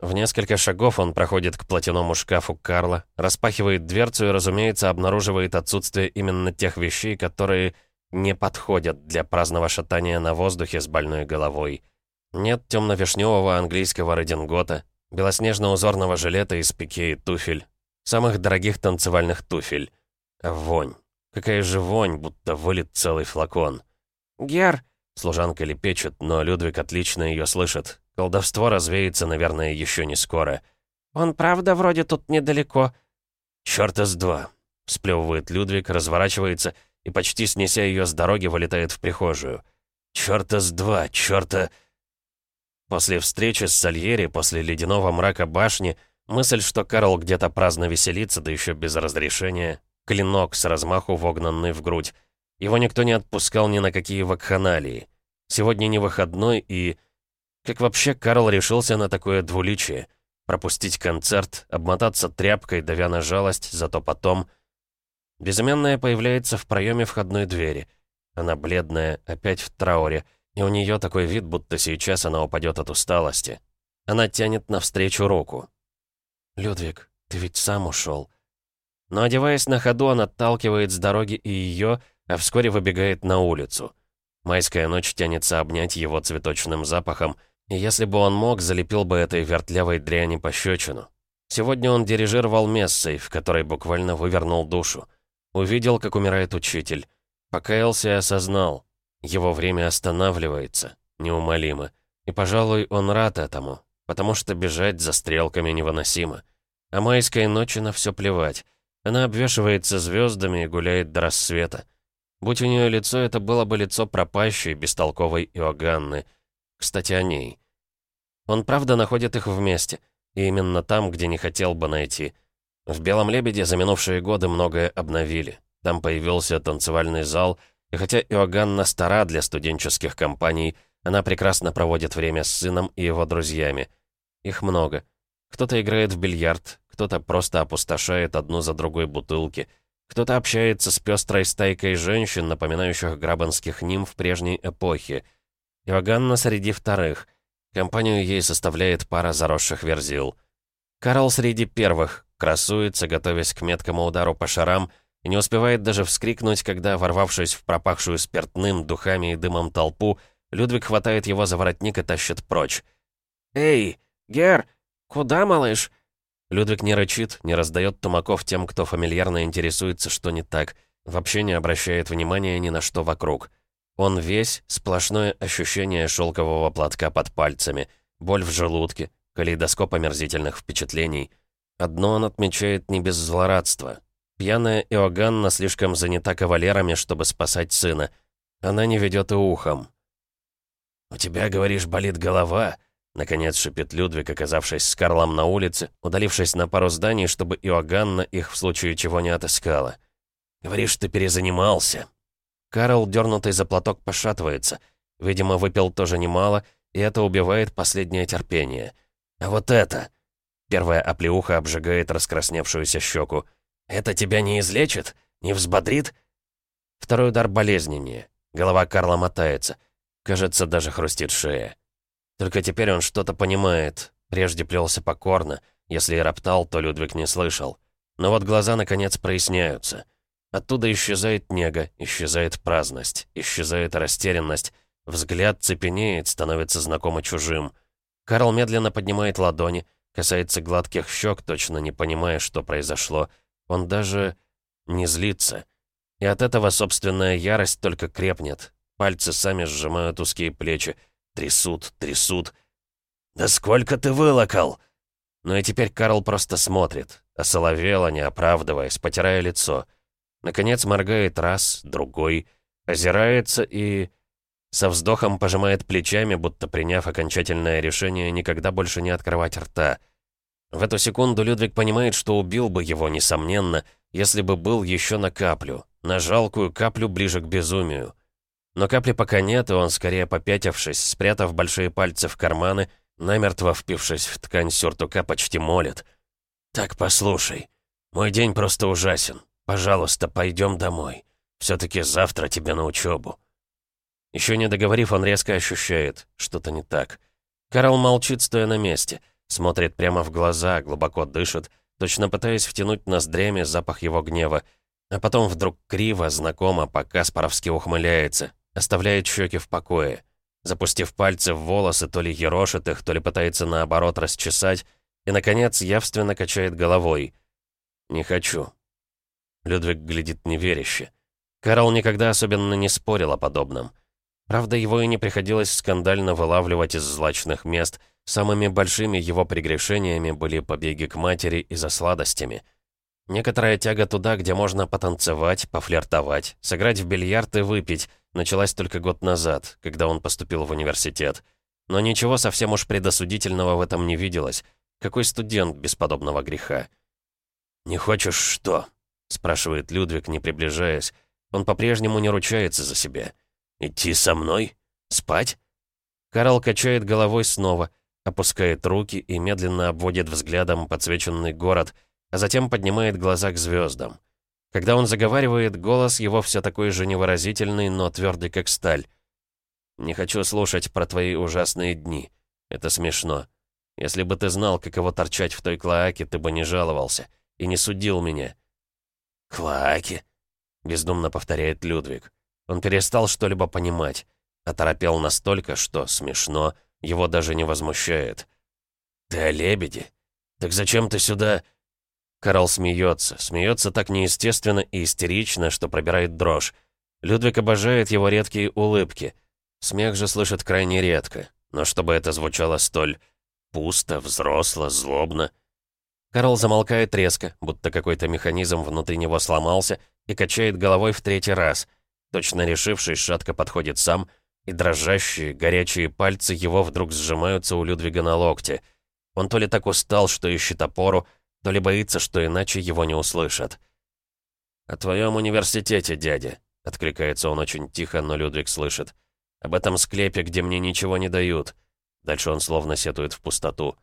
В несколько шагов он проходит к платяному шкафу Карла, распахивает дверцу и, разумеется, обнаруживает отсутствие именно тех вещей, которые не подходят для праздного шатания на воздухе с больной головой. Нет темно-вишневого английского редингота, белоснежно-узорного жилета из пике и туфель, самых дорогих танцевальных туфель. А вонь. Какая же вонь, будто вылет целый флакон. «Гер!» — служанка лепечет, но Людвиг отлично ее слышит. Колдовство развеется, наверное, еще не скоро. «Он правда вроде тут недалеко?» «Чёрта с два!» — сплевывает Людвиг, разворачивается и, почти снеся ее с дороги, вылетает в прихожую. «Чёрта с два! Чёрта...» После встречи с Сальери, после ледяного мрака башни, мысль, что Карл где-то праздно веселится, да еще без разрешения, клинок с размаху вогнанный в грудь. Его никто не отпускал ни на какие вакханалии. Сегодня не выходной и... Как вообще Карл решился на такое двуличие? Пропустить концерт, обмотаться тряпкой, давя на жалость, зато потом... Безымянная появляется в проеме входной двери. Она бледная, опять в трауре, и у нее такой вид, будто сейчас она упадет от усталости. Она тянет навстречу руку. «Людвиг, ты ведь сам ушел. Но, одеваясь на ходу, он отталкивает с дороги и ее, а вскоре выбегает на улицу. Майская ночь тянется обнять его цветочным запахом, и если бы он мог, залепил бы этой вертлявой дряни пощечину. Сегодня он дирижировал мессой, в которой буквально вывернул душу. Увидел, как умирает учитель. Покаялся и осознал. Его время останавливается, неумолимо. И, пожалуй, он рад этому, потому что бежать за стрелками невыносимо. А майской ночи на все плевать. Она обвешивается звездами и гуляет до рассвета. Будь у нее лицо, это было бы лицо пропащей, бестолковой Иоганны. Кстати, о ней. Он правда находит их вместе, и именно там, где не хотел бы найти. В «Белом лебеде» за минувшие годы многое обновили. Там появился танцевальный зал — и хотя Иоганна стара для студенческих компаний, она прекрасно проводит время с сыном и его друзьями. Их много. Кто-то играет в бильярд, кто-то просто опустошает одну за другой бутылки, кто-то общается с пестрой стайкой женщин, напоминающих грабанских нимф прежней эпохи. Иоганна среди вторых. Компанию ей составляет пара заросших верзил. Карл среди первых, красуется, готовясь к меткому удару по шарам — и не успевает даже вскрикнуть, когда, ворвавшись в пропахшую спиртным, духами и дымом толпу, Людвиг хватает его за воротник и тащит прочь. «Эй, Гер, куда, малыш?» Людвиг не рычит, не раздает тумаков тем, кто фамильярно интересуется, что не так, вообще не обращает внимания ни на что вокруг. Он весь — сплошное ощущение шелкового платка под пальцами, боль в желудке, калейдоскоп омерзительных впечатлений. Одно он отмечает не без злорадства. Пьяная Иоганна слишком занята кавалерами, чтобы спасать сына. Она не ведет и ухом. «У тебя, говоришь, болит голова?» Наконец шипит Людвиг, оказавшись с Карлом на улице, удалившись на пару зданий, чтобы Иоганна их в случае чего не отыскала. «Говоришь, ты перезанимался?» Карл, дернутый за платок, пошатывается. Видимо, выпил тоже немало, и это убивает последнее терпение. А вот это... Первая оплеуха обжигает раскрасневшуюся щеку. «Это тебя не излечит? Не взбодрит?» Второй удар болезненнее. Голова Карла мотается. Кажется, даже хрустит шея. Только теперь он что-то понимает. Прежде плелся покорно. Если и роптал, то Людвиг не слышал. Но вот глаза, наконец, проясняются. Оттуда исчезает нега, исчезает праздность, исчезает растерянность. Взгляд цепенеет, становится знакомо чужим. Карл медленно поднимает ладони, касается гладких щек, точно не понимая, что произошло, он даже не злится. И от этого собственная ярость только крепнет. Пальцы сами сжимают узкие плечи. Трясут, трясут. «Да сколько ты вылокал?» Ну и теперь Карл просто смотрит, осоловело, не оправдываясь, потирая лицо. Наконец моргает раз, другой, озирается и... Со вздохом пожимает плечами, будто приняв окончательное решение никогда больше не открывать рта — в эту секунду Людвиг понимает, что убил бы его, несомненно, если бы был еще на каплю, на жалкую каплю ближе к безумию. Но капли пока нет, и он, скорее попятившись, спрятав большие пальцы в карманы, намертво впившись в ткань сюртука, почти молит. «Так, послушай, Мой день просто ужасен. Пожалуйста, пойдем домой. Все-таки завтра тебе на учебу. Еще не договорив, он резко ощущает, что-то не так. Карл молчит, стоя на месте, смотрит прямо в глаза, глубоко дышит, точно пытаясь втянуть ноздрями запах его гнева, а потом вдруг криво, знакомо, по-каспаровски ухмыляется, оставляет щеки в покое. Запустив пальцы в волосы, то ли ерошит их, то ли пытается наоборот расчесать, и, наконец, явственно качает головой. «Не хочу». Людвиг глядит неверяще. Карл никогда особенно не спорил о подобном. Правда, его и не приходилось скандально вылавливать из злачных мест. Самыми большими его прегрешениями были побеги к матери и за сладостями. Некоторая тяга туда, где можно потанцевать, пофлиртовать, сыграть в бильярд и выпить, началась только год назад, когда он поступил в университет. Но ничего совсем уж предосудительного в этом не виделось. Какой студент без подобного греха? «Не хочешь что?» — спрашивает Людвиг, не приближаясь. Он по-прежнему не ручается за себя. «Идти со мной? Спать?» Карл качает головой снова, опускает руки и медленно обводит взглядом подсвеченный город, а затем поднимает глаза к звездам. Когда он заговаривает, голос его все такой же невыразительный, но твердый, как сталь. «Не хочу слушать про твои ужасные дни. Это смешно. Если бы ты знал, каково торчать в той клоаке, ты бы не жаловался и не судил меня». «Клоаки?» — бездумно повторяет Людвиг. Он перестал что-либо понимать. Оторопел настолько, что смешно, его даже не возмущает. «Ты о лебеде? Так зачем ты сюда...» Карл смеется, смеется так неестественно и истерично, что пробирает дрожь. Людвиг обожает его редкие улыбки. Смех же слышит крайне редко, но чтобы это звучало столь пусто, взросло, злобно. Карл замолкает резко, будто какой-то механизм внутри него сломался, и качает головой в третий раз — Точно решившись, шатко подходит сам, и дрожащие, горячие пальцы его вдруг сжимаются у Людвига на локте. Он то ли так устал, что ищет опору, то ли боится, что иначе его не услышат. «О твоем университете, дядя», — откликается он очень тихо, но Людвиг слышит. «Об этом склепе, где мне ничего не дают». Дальше он словно сетует в пустоту.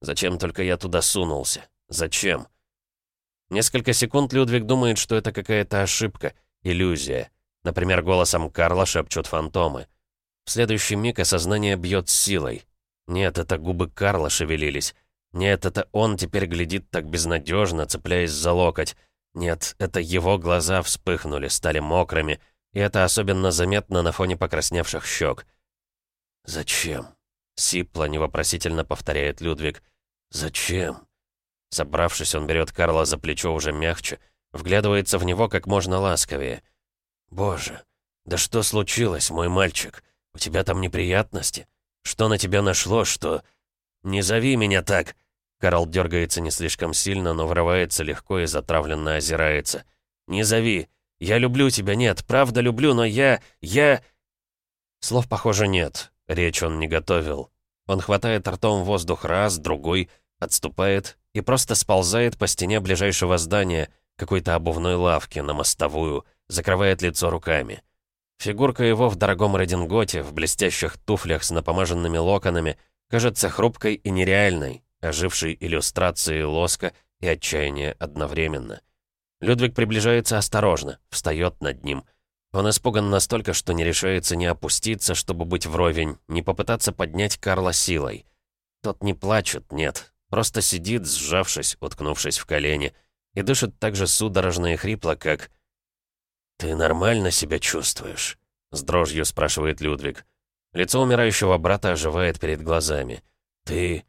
«Зачем только я туда сунулся? Зачем?» Несколько секунд Людвиг думает, что это какая-то ошибка, иллюзия. Например, голосом Карла шепчут фантомы. Следующий миг осознание бьет силой. Нет, это губы Карла шевелились. Нет, это он теперь глядит так безнадежно, цепляясь за локоть. Нет, это его глаза вспыхнули, стали мокрыми, и это особенно заметно на фоне покрасневших щек. «Зачем?» — сипло, невопросительно повторяет Людвиг. «Зачем?» Собравшись, он берет Карла за плечо уже мягче, вглядывается в него как можно ласковее. «Боже, да что случилось, мой мальчик? У тебя там неприятности? Что на тебя нашло, что...» «Не зови меня так!» Карл дергается не слишком сильно, но врывается легко и затравленно озирается. «Не зови! Я люблю тебя, нет, правда люблю, но я... я...» Слов, похоже, нет. Речь он не готовил. Он хватает ртом воздух раз, другой, отступает и просто сползает по стене ближайшего здания, какой-то обувной лавки, на мостовую — закрывает лицо руками. Фигурка его в дорогом рединготе, в блестящих туфлях с напомаженными локонами, кажется хрупкой и нереальной, ожившей иллюстрацией лоска и отчаяния одновременно. Людвиг приближается осторожно, встает над ним. Он испуган настолько, что не решается ни опуститься, чтобы быть вровень, ни попытаться поднять Карла силой. Тот не плачет, нет, просто сидит, сжавшись, уткнувшись в колени, и дышит так же судорожно и хрипло, как «Ты нормально себя чувствуешь?» — с дрожью спрашивает Людвиг. Лицо умирающего брата оживает перед глазами. «Ты...»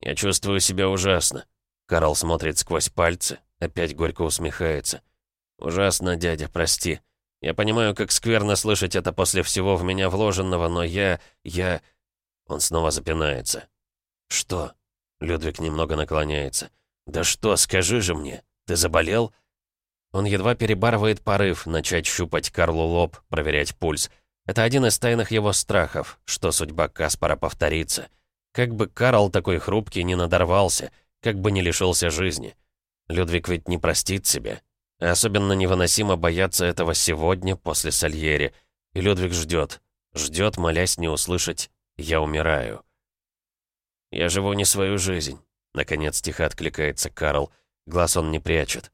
«Я чувствую себя ужасно». Карл смотрит сквозь пальцы, опять горько усмехается. «Ужасно, дядя, прости. Я понимаю, как скверно слышать это после всего в меня вложенного, но я... я...» Он снова запинается. «Что?» Людвиг немного наклоняется. «Да что, скажи же мне, ты заболел?» Он едва перебарывает порыв начать щупать Карлу лоб, проверять пульс. Это один из тайных его страхов, что судьба Каспара повторится. Как бы Карл такой хрупкий не надорвался, как бы не лишился жизни. Людвиг ведь не простит себя. особенно невыносимо бояться этого сегодня, после Сальери. И Людвиг ждет. Ждет, молясь не услышать «Я умираю». «Я живу не свою жизнь», — наконец тихо откликается Карл. Глаз он не прячет.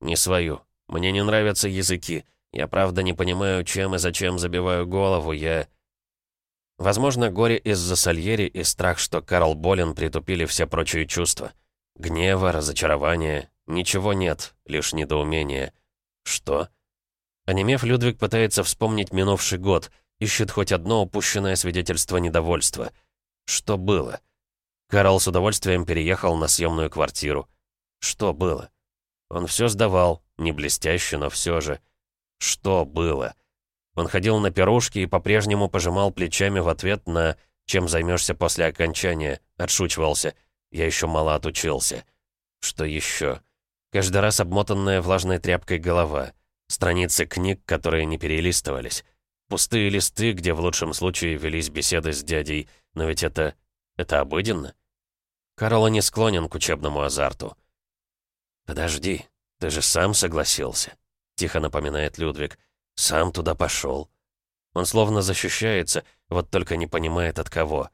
«Не свою. Мне не нравятся языки. Я правда не понимаю, чем и зачем забиваю голову. Я...» Возможно, горе из-за Сальери и страх, что Карл болен, притупили все прочие чувства. Гнева, разочарования. Ничего нет, лишь недоумение. Что? Онемев, Людвиг пытается вспомнить минувший год, ищет хоть одно упущенное свидетельство недовольства. Что было? Карл с удовольствием переехал на съемную квартиру. Что было? Он все сдавал, не блестяще, но все же. Что было? Он ходил на пирожки и по-прежнему пожимал плечами в ответ на «чем займешься после окончания», отшучивался. Я еще мало отучился. Что еще? Каждый раз обмотанная влажной тряпкой голова. Страницы книг, которые не перелистывались. Пустые листы, где в лучшем случае велись беседы с дядей. Но ведь это... это обыденно. Карл не склонен к учебному азарту. «Подожди, ты же сам согласился», — тихо напоминает Людвиг. Сам туда пошел. Он словно защищается, вот только не понимает от кого.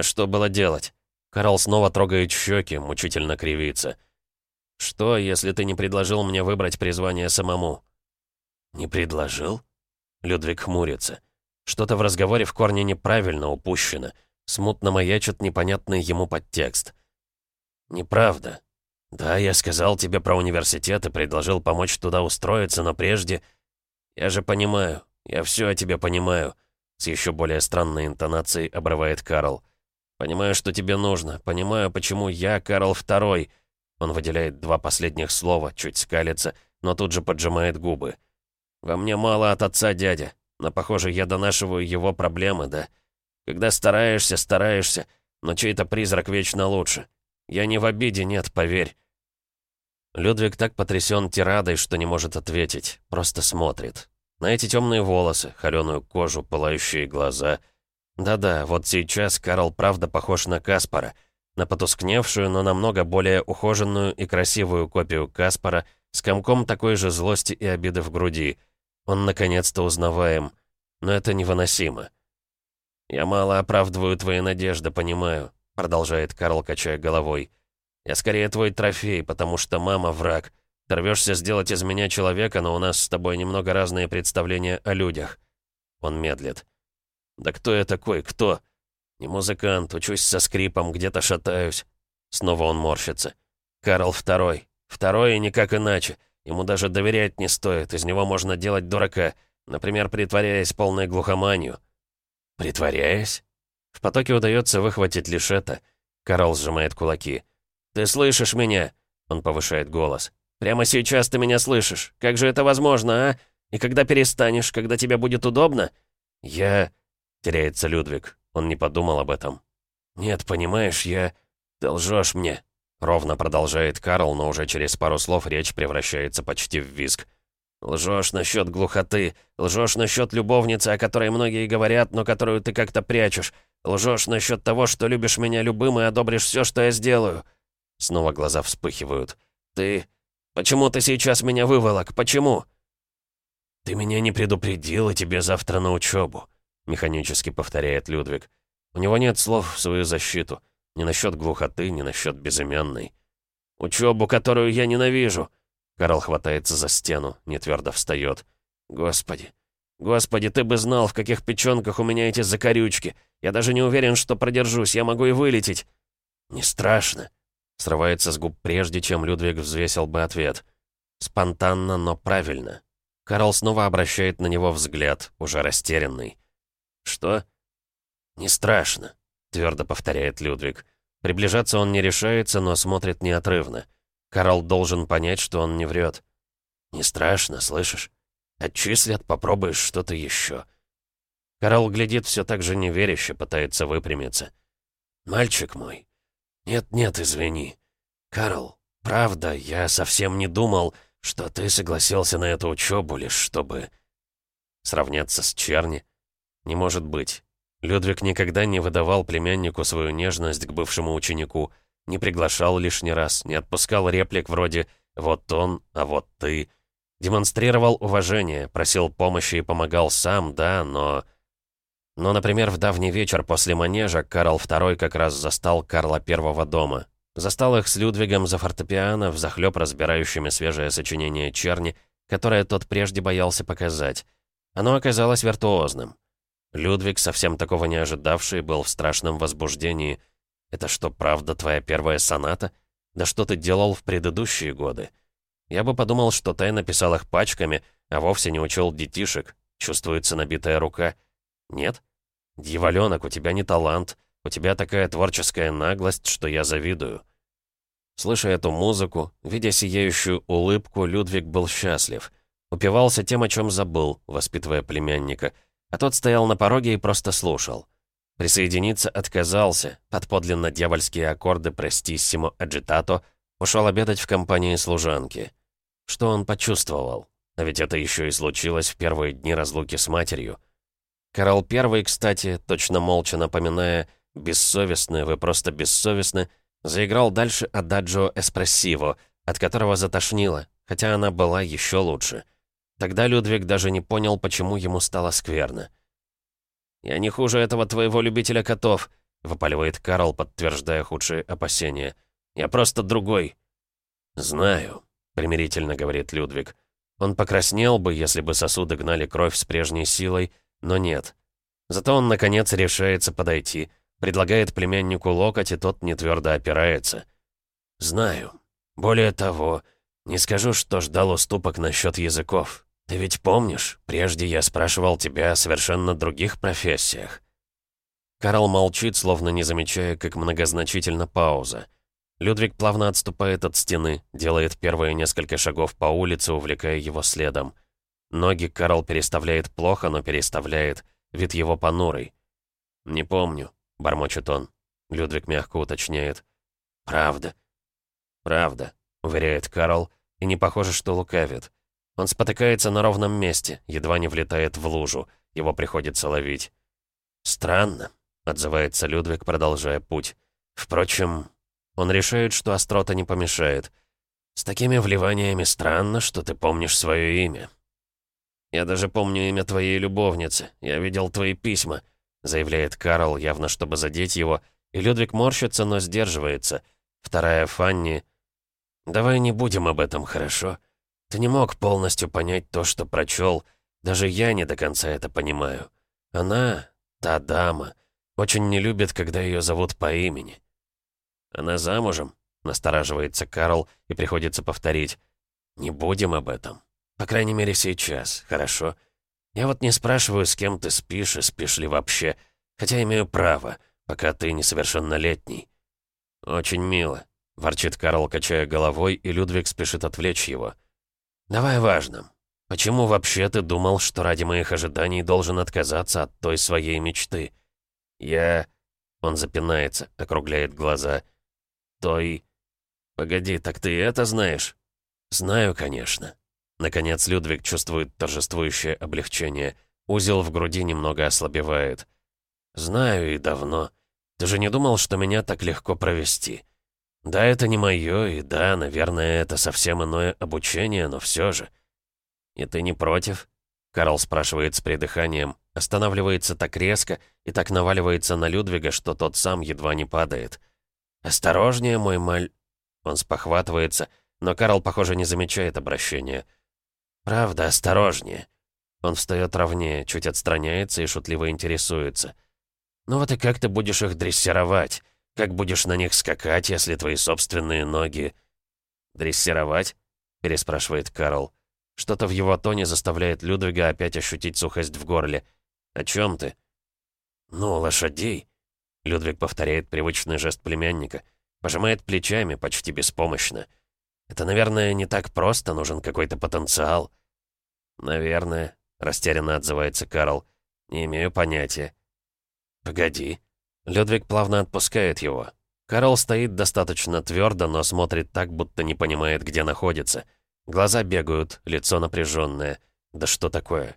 Что было делать? Карл снова трогает щеки, мучительно кривится. «Что, если ты не предложил мне выбрать призвание самому?» «Не предложил?» Людвиг хмурится. Что-то в разговоре в корне неправильно упущено. Смутно маячит непонятный ему подтекст. «Неправда. Да, я сказал тебе про университет и предложил помочь туда устроиться, но прежде «Я же понимаю. Я все о тебе понимаю», — с еще более странной интонацией обрывает Карл. «Понимаю, что тебе нужно. Понимаю, почему я Карл Второй». Он выделяет два последних слова, чуть скалится, но тут же поджимает губы. «Во мне мало от отца дядя, но, похоже, я донашиваю его проблемы, да? Когда стараешься, стараешься, но чей-то призрак вечно лучше. Я не в обиде, нет, поверь. Людвиг так потрясен тирадой, что не может ответить, просто смотрит. На эти темные волосы, холеную кожу, пылающие глаза. Да-да, вот сейчас Карл правда похож на Каспара. На потускневшую, но намного более ухоженную и красивую копию Каспара с комком такой же злости и обиды в груди. Он наконец-то узнаваем. Но это невыносимо. «Я мало оправдываю твои надежды, понимаю», — продолжает Карл, качая головой. Я скорее твой трофей, потому что мама враг. Ты рвешься сделать из меня человека, но у нас с тобой немного разные представления о людях». Он медлит. «Да кто я такой? Кто?» «Не музыкант, учусь со скрипом, где-то шатаюсь». Снова он морщится. «Карл Второй. Второй и никак иначе. Ему даже доверять не стоит, из него можно делать дурака, например, притворяясь полной глухоманию». «Притворяясь?» В потоке удается выхватить лишь это. Карл сжимает кулаки. «Ты слышишь меня?» Он повышает голос. «Прямо сейчас ты меня слышишь. Как же это возможно, а? И когда перестанешь, когда тебе будет удобно?» «Я...» — теряется Людвиг. Он не подумал об этом. «Нет, понимаешь, я... Ты лжешь мне!» Ровно продолжает Карл, но уже через пару слов речь превращается почти в визг. «Лжешь насчет глухоты, лжешь насчет любовницы, о которой многие говорят, но которую ты как-то прячешь. Лжешь насчет того, что любишь меня любым и одобришь все, что я сделаю. Снова глаза вспыхивают. «Ты... Почему ты сейчас меня выволок? Почему?» «Ты меня не предупредил, и тебе завтра на учебу», — механически повторяет Людвиг. У него нет слов в свою защиту. Ни насчет глухоты, ни насчет безымянной. «Учебу, которую я ненавижу!» Карл хватается за стену, не твердо встает. «Господи! Господи, ты бы знал, в каких печенках у меня эти закорючки! Я даже не уверен, что продержусь, я могу и вылететь!» «Не страшно!» Срывается с губ прежде, чем Людвиг взвесил бы ответ. Спонтанно, но правильно. Карл снова обращает на него взгляд, уже растерянный. «Что?» «Не страшно», — твердо повторяет Людвиг. Приближаться он не решается, но смотрит неотрывно. Карл должен понять, что он не врет. «Не страшно, слышишь? Отчислят, попробуешь что-то еще». Карл глядит все так же неверяще, пытается выпрямиться. «Мальчик мой, «Нет-нет, извини. Карл, правда, я совсем не думал, что ты согласился на эту учебу лишь чтобы...» Сравняться с Черни? Не может быть. Людвиг никогда не выдавал племяннику свою нежность к бывшему ученику, не приглашал лишний раз, не отпускал реплик вроде «вот он, а вот ты». Демонстрировал уважение, просил помощи и помогал сам, да, но... Но, например, в давний вечер после манежа Карл II как раз застал Карла Первого дома. Застал их с Людвигом за фортепиано, взахлёб разбирающими свежее сочинение Черни, которое тот прежде боялся показать. Оно оказалось виртуозным. Людвиг, совсем такого не ожидавший, был в страшном возбуждении. «Это что, правда твоя первая соната? Да что ты делал в предыдущие годы?» Я бы подумал, что Тай написал их пачками, а вовсе не учил детишек. Чувствуется набитая рука. Нет? Дьяволёнок, у тебя не талант. У тебя такая творческая наглость, что я завидую». Слыша эту музыку, видя сияющую улыбку, Людвиг был счастлив. Упивался тем, о чем забыл, воспитывая племянника. А тот стоял на пороге и просто слушал. Присоединиться отказался, под подлинно дьявольские аккорды «Престиссимо Аджитато» ушел обедать в компании служанки. Что он почувствовал? А ведь это еще и случилось в первые дни разлуки с матерью. Карл I, кстати, точно молча напоминая «бессовестны, вы просто бессовестны», заиграл дальше «Ададжо Эспрессиво», от которого затошнило, хотя она была еще лучше. Тогда Людвиг даже не понял, почему ему стало скверно. «Я не хуже этого твоего любителя котов», — выпаливает Карл, подтверждая худшие опасения. «Я просто другой». «Знаю», — примирительно говорит Людвиг. Он покраснел бы, если бы сосуды гнали кровь с прежней силой, но нет. Зато он, наконец, решается подойти, предлагает племяннику локоть, и тот не твердо опирается. «Знаю. Более того, не скажу, что ждал уступок насчет языков. Ты ведь помнишь, прежде я спрашивал тебя о совершенно других профессиях». Карл молчит, словно не замечая, как многозначительно пауза. Людвиг плавно отступает от стены, делает первые несколько шагов по улице, увлекая его следом. Ноги Карл переставляет плохо, но переставляет. Вид его понурый. «Не помню», — бормочет он. Людвиг мягко уточняет. «Правда». «Правда», — уверяет Карл, и не похоже, что лукавит. Он спотыкается на ровном месте, едва не влетает в лужу. Его приходится ловить. «Странно», — отзывается Людвиг, продолжая путь. «Впрочем, он решает, что острота не помешает. С такими вливаниями странно, что ты помнишь свое имя. «Я даже помню имя твоей любовницы. Я видел твои письма», — заявляет Карл, явно чтобы задеть его, и Людвиг морщится, но сдерживается. Вторая Фанни... «Давай не будем об этом, хорошо? Ты не мог полностью понять то, что прочел. Даже я не до конца это понимаю. Она, та дама, очень не любит, когда ее зовут по имени. «Она замужем?» — настораживается Карл, и приходится повторить. «Не будем об этом. По крайней мере, сейчас, хорошо? Я вот не спрашиваю, с кем ты спишь и спишь ли вообще, хотя имею право, пока ты несовершеннолетний». «Очень мило», — ворчит Карл, качая головой, и Людвиг спешит отвлечь его. «Давай важным. Почему вообще ты думал, что ради моих ожиданий должен отказаться от той своей мечты? Я...» Он запинается, округляет глаза той... Погоди, так ты это знаешь? Знаю, конечно. Наконец Людвиг чувствует торжествующее облегчение. Узел в груди немного ослабевает. Знаю и давно. Ты же не думал, что меня так легко провести? Да, это не мое, и да, наверное, это совсем иное обучение, но все же. И ты не против? Карл спрашивает с придыханием, останавливается так резко и так наваливается на Людвига, что тот сам едва не падает. «Осторожнее, мой маль...» Он спохватывается, но Карл, похоже, не замечает обращения. «Правда, осторожнее». Он встает ровнее, чуть отстраняется и шутливо интересуется. «Ну вот и как ты будешь их дрессировать? Как будешь на них скакать, если твои собственные ноги...» «Дрессировать?» — переспрашивает Карл. Что-то в его тоне заставляет Людвига опять ощутить сухость в горле. «О чем ты?» «Ну, лошадей. Людвиг повторяет привычный жест племянника. Пожимает плечами, почти беспомощно. Это, наверное, не так просто, нужен какой-то потенциал. Наверное, растерянно отзывается Карл. Не имею понятия. Погоди. Людвиг плавно отпускает его. Карл стоит достаточно твердо, но смотрит так, будто не понимает, где находится. Глаза бегают, лицо напряженное. Да что такое?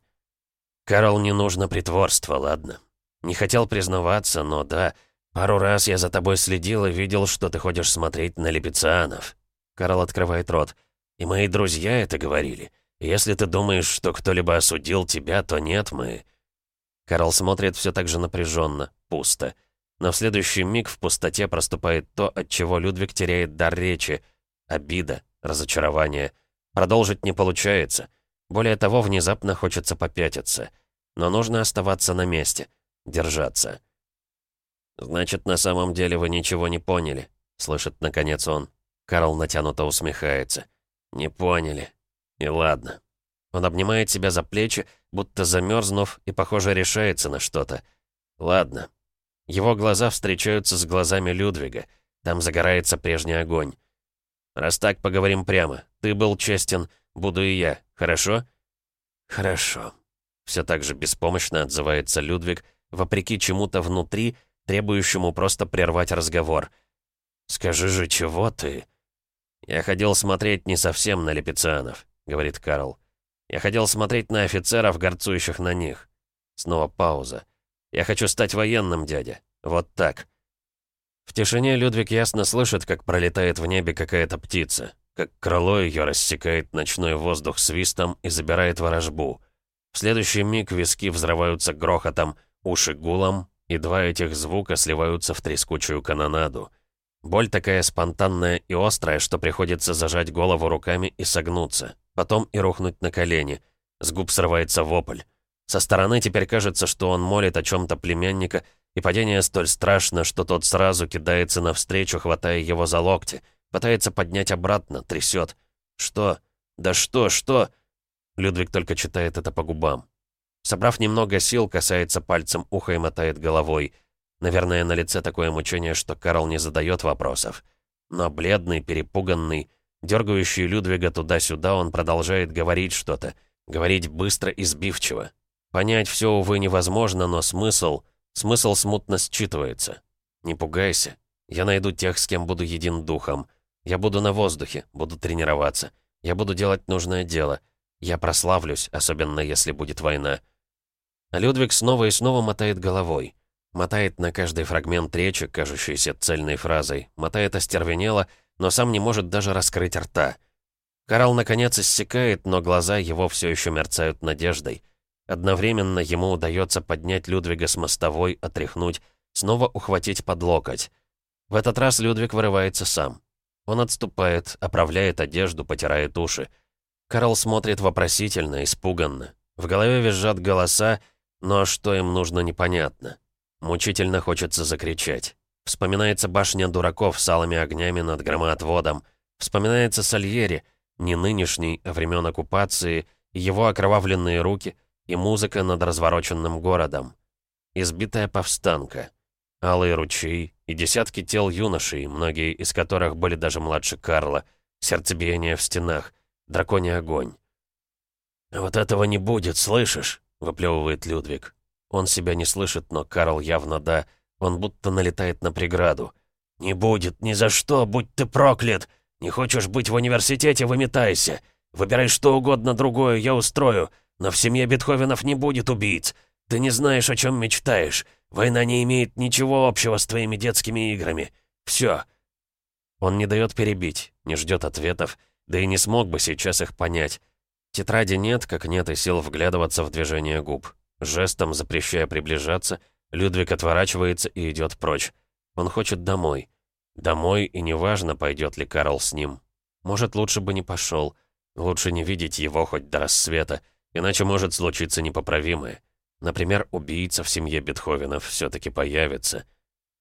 Карл не нужно притворство, ладно? Не хотел признаваться, но да, пару раз я за тобой следил и видел, что ты ходишь смотреть на лепецианов. Карл открывает рот. И мои друзья это говорили. Если ты думаешь, что кто-либо осудил тебя, то нет, мы... Карл смотрит все так же напряженно, пусто. Но в следующий миг в пустоте проступает то, от чего Людвиг теряет дар речи. Обида, разочарование. Продолжить не получается. Более того, внезапно хочется попятиться. Но нужно оставаться на месте. Держаться. «Значит, на самом деле вы ничего не поняли», — слышит наконец он. Карл натянуто усмехается. «Не поняли. И ладно». Он обнимает себя за плечи, будто замерзнув, и, похоже, решается на что-то. «Ладно». Его глаза встречаются с глазами Людвига. Там загорается прежний огонь. «Раз так, поговорим прямо. Ты был честен, буду и я. Хорошо?» «Хорошо». Все так же беспомощно отзывается Людвиг, вопреки чему-то внутри, требующему просто прервать разговор. «Скажи же, чего ты?» «Я ходил смотреть не совсем на лепецианов», — говорит Карл. «Я хотел смотреть на офицеров, горцующих на них». Снова пауза. «Я хочу стать военным, дядя. Вот так». В тишине Людвиг ясно слышит, как пролетает в небе какая-то птица, как крыло ее рассекает ночной воздух свистом и забирает ворожбу. В следующий миг виски взрываются грохотом, уши гулом, и два этих звука сливаются в трескучую канонаду. Боль такая спонтанная и острая, что приходится зажать голову руками и согнуться, потом и рухнуть на колени. С губ срывается вопль. Со стороны теперь кажется, что он молит о чем-то племянника, и падение столь страшно, что тот сразу кидается навстречу, хватая его за локти, пытается поднять обратно, трясет. «Что? Да что, что?» Людвиг только читает это по губам. Собрав немного сил, касается пальцем уха и мотает головой – Наверное, на лице такое мучение, что Карл не задает вопросов. Но бледный, перепуганный, дергающий Людвига туда-сюда, он продолжает говорить что-то. Говорить быстро и сбивчиво. Понять все, увы, невозможно, но смысл... Смысл смутно считывается. Не пугайся. Я найду тех, с кем буду един духом. Я буду на воздухе, буду тренироваться. Я буду делать нужное дело. Я прославлюсь, особенно если будет война. А Людвиг снова и снова мотает головой. Мотает на каждый фрагмент речи, кажущийся цельной фразой. Мотает остервенело, но сам не может даже раскрыть рта. Карл, наконец, иссякает, но глаза его все еще мерцают надеждой. Одновременно ему удается поднять Людвига с мостовой, отряхнуть, снова ухватить под локоть. В этот раз Людвиг вырывается сам. Он отступает, оправляет одежду, потирает уши. Карл смотрит вопросительно, испуганно. В голове визжат голоса, но что им нужно, непонятно. Мучительно хочется закричать. Вспоминается башня дураков с алыми огнями над громоотводом. Вспоминается Сальери, не нынешний, а времен оккупации, его окровавленные руки и музыка над развороченным городом. Избитая повстанка. Алые ручей и десятки тел юношей, многие из которых были даже младше Карла, сердцебиение в стенах, драконий огонь. «Вот этого не будет, слышишь?» — выплевывает Людвиг. Он себя не слышит, но Карл явно да. Он будто налетает на преграду. «Не будет, ни за что, будь ты проклят! Не хочешь быть в университете, выметайся! Выбирай что угодно другое, я устрою, но в семье Бетховенов не будет убийц. Ты не знаешь, о чем мечтаешь. Война не имеет ничего общего с твоими детскими играми. Все. Он не дает перебить, не ждет ответов, да и не смог бы сейчас их понять. Тетради нет, как нет и сил вглядываться в движение губ. Жестом запрещая приближаться, Людвиг отворачивается и идет прочь. Он хочет домой. Домой, и неважно, пойдет ли Карл с ним. Может, лучше бы не пошел. Лучше не видеть его хоть до рассвета, иначе может случиться непоправимое. Например, убийца в семье Бетховенов все-таки появится.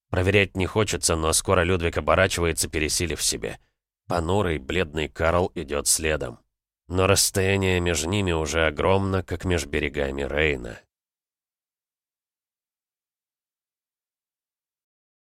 Проверять не хочется, но скоро Людвиг оборачивается, пересилив себе. Понурый, бледный Карл идет следом. Но расстояние между ними уже огромно, как между берегами Рейна.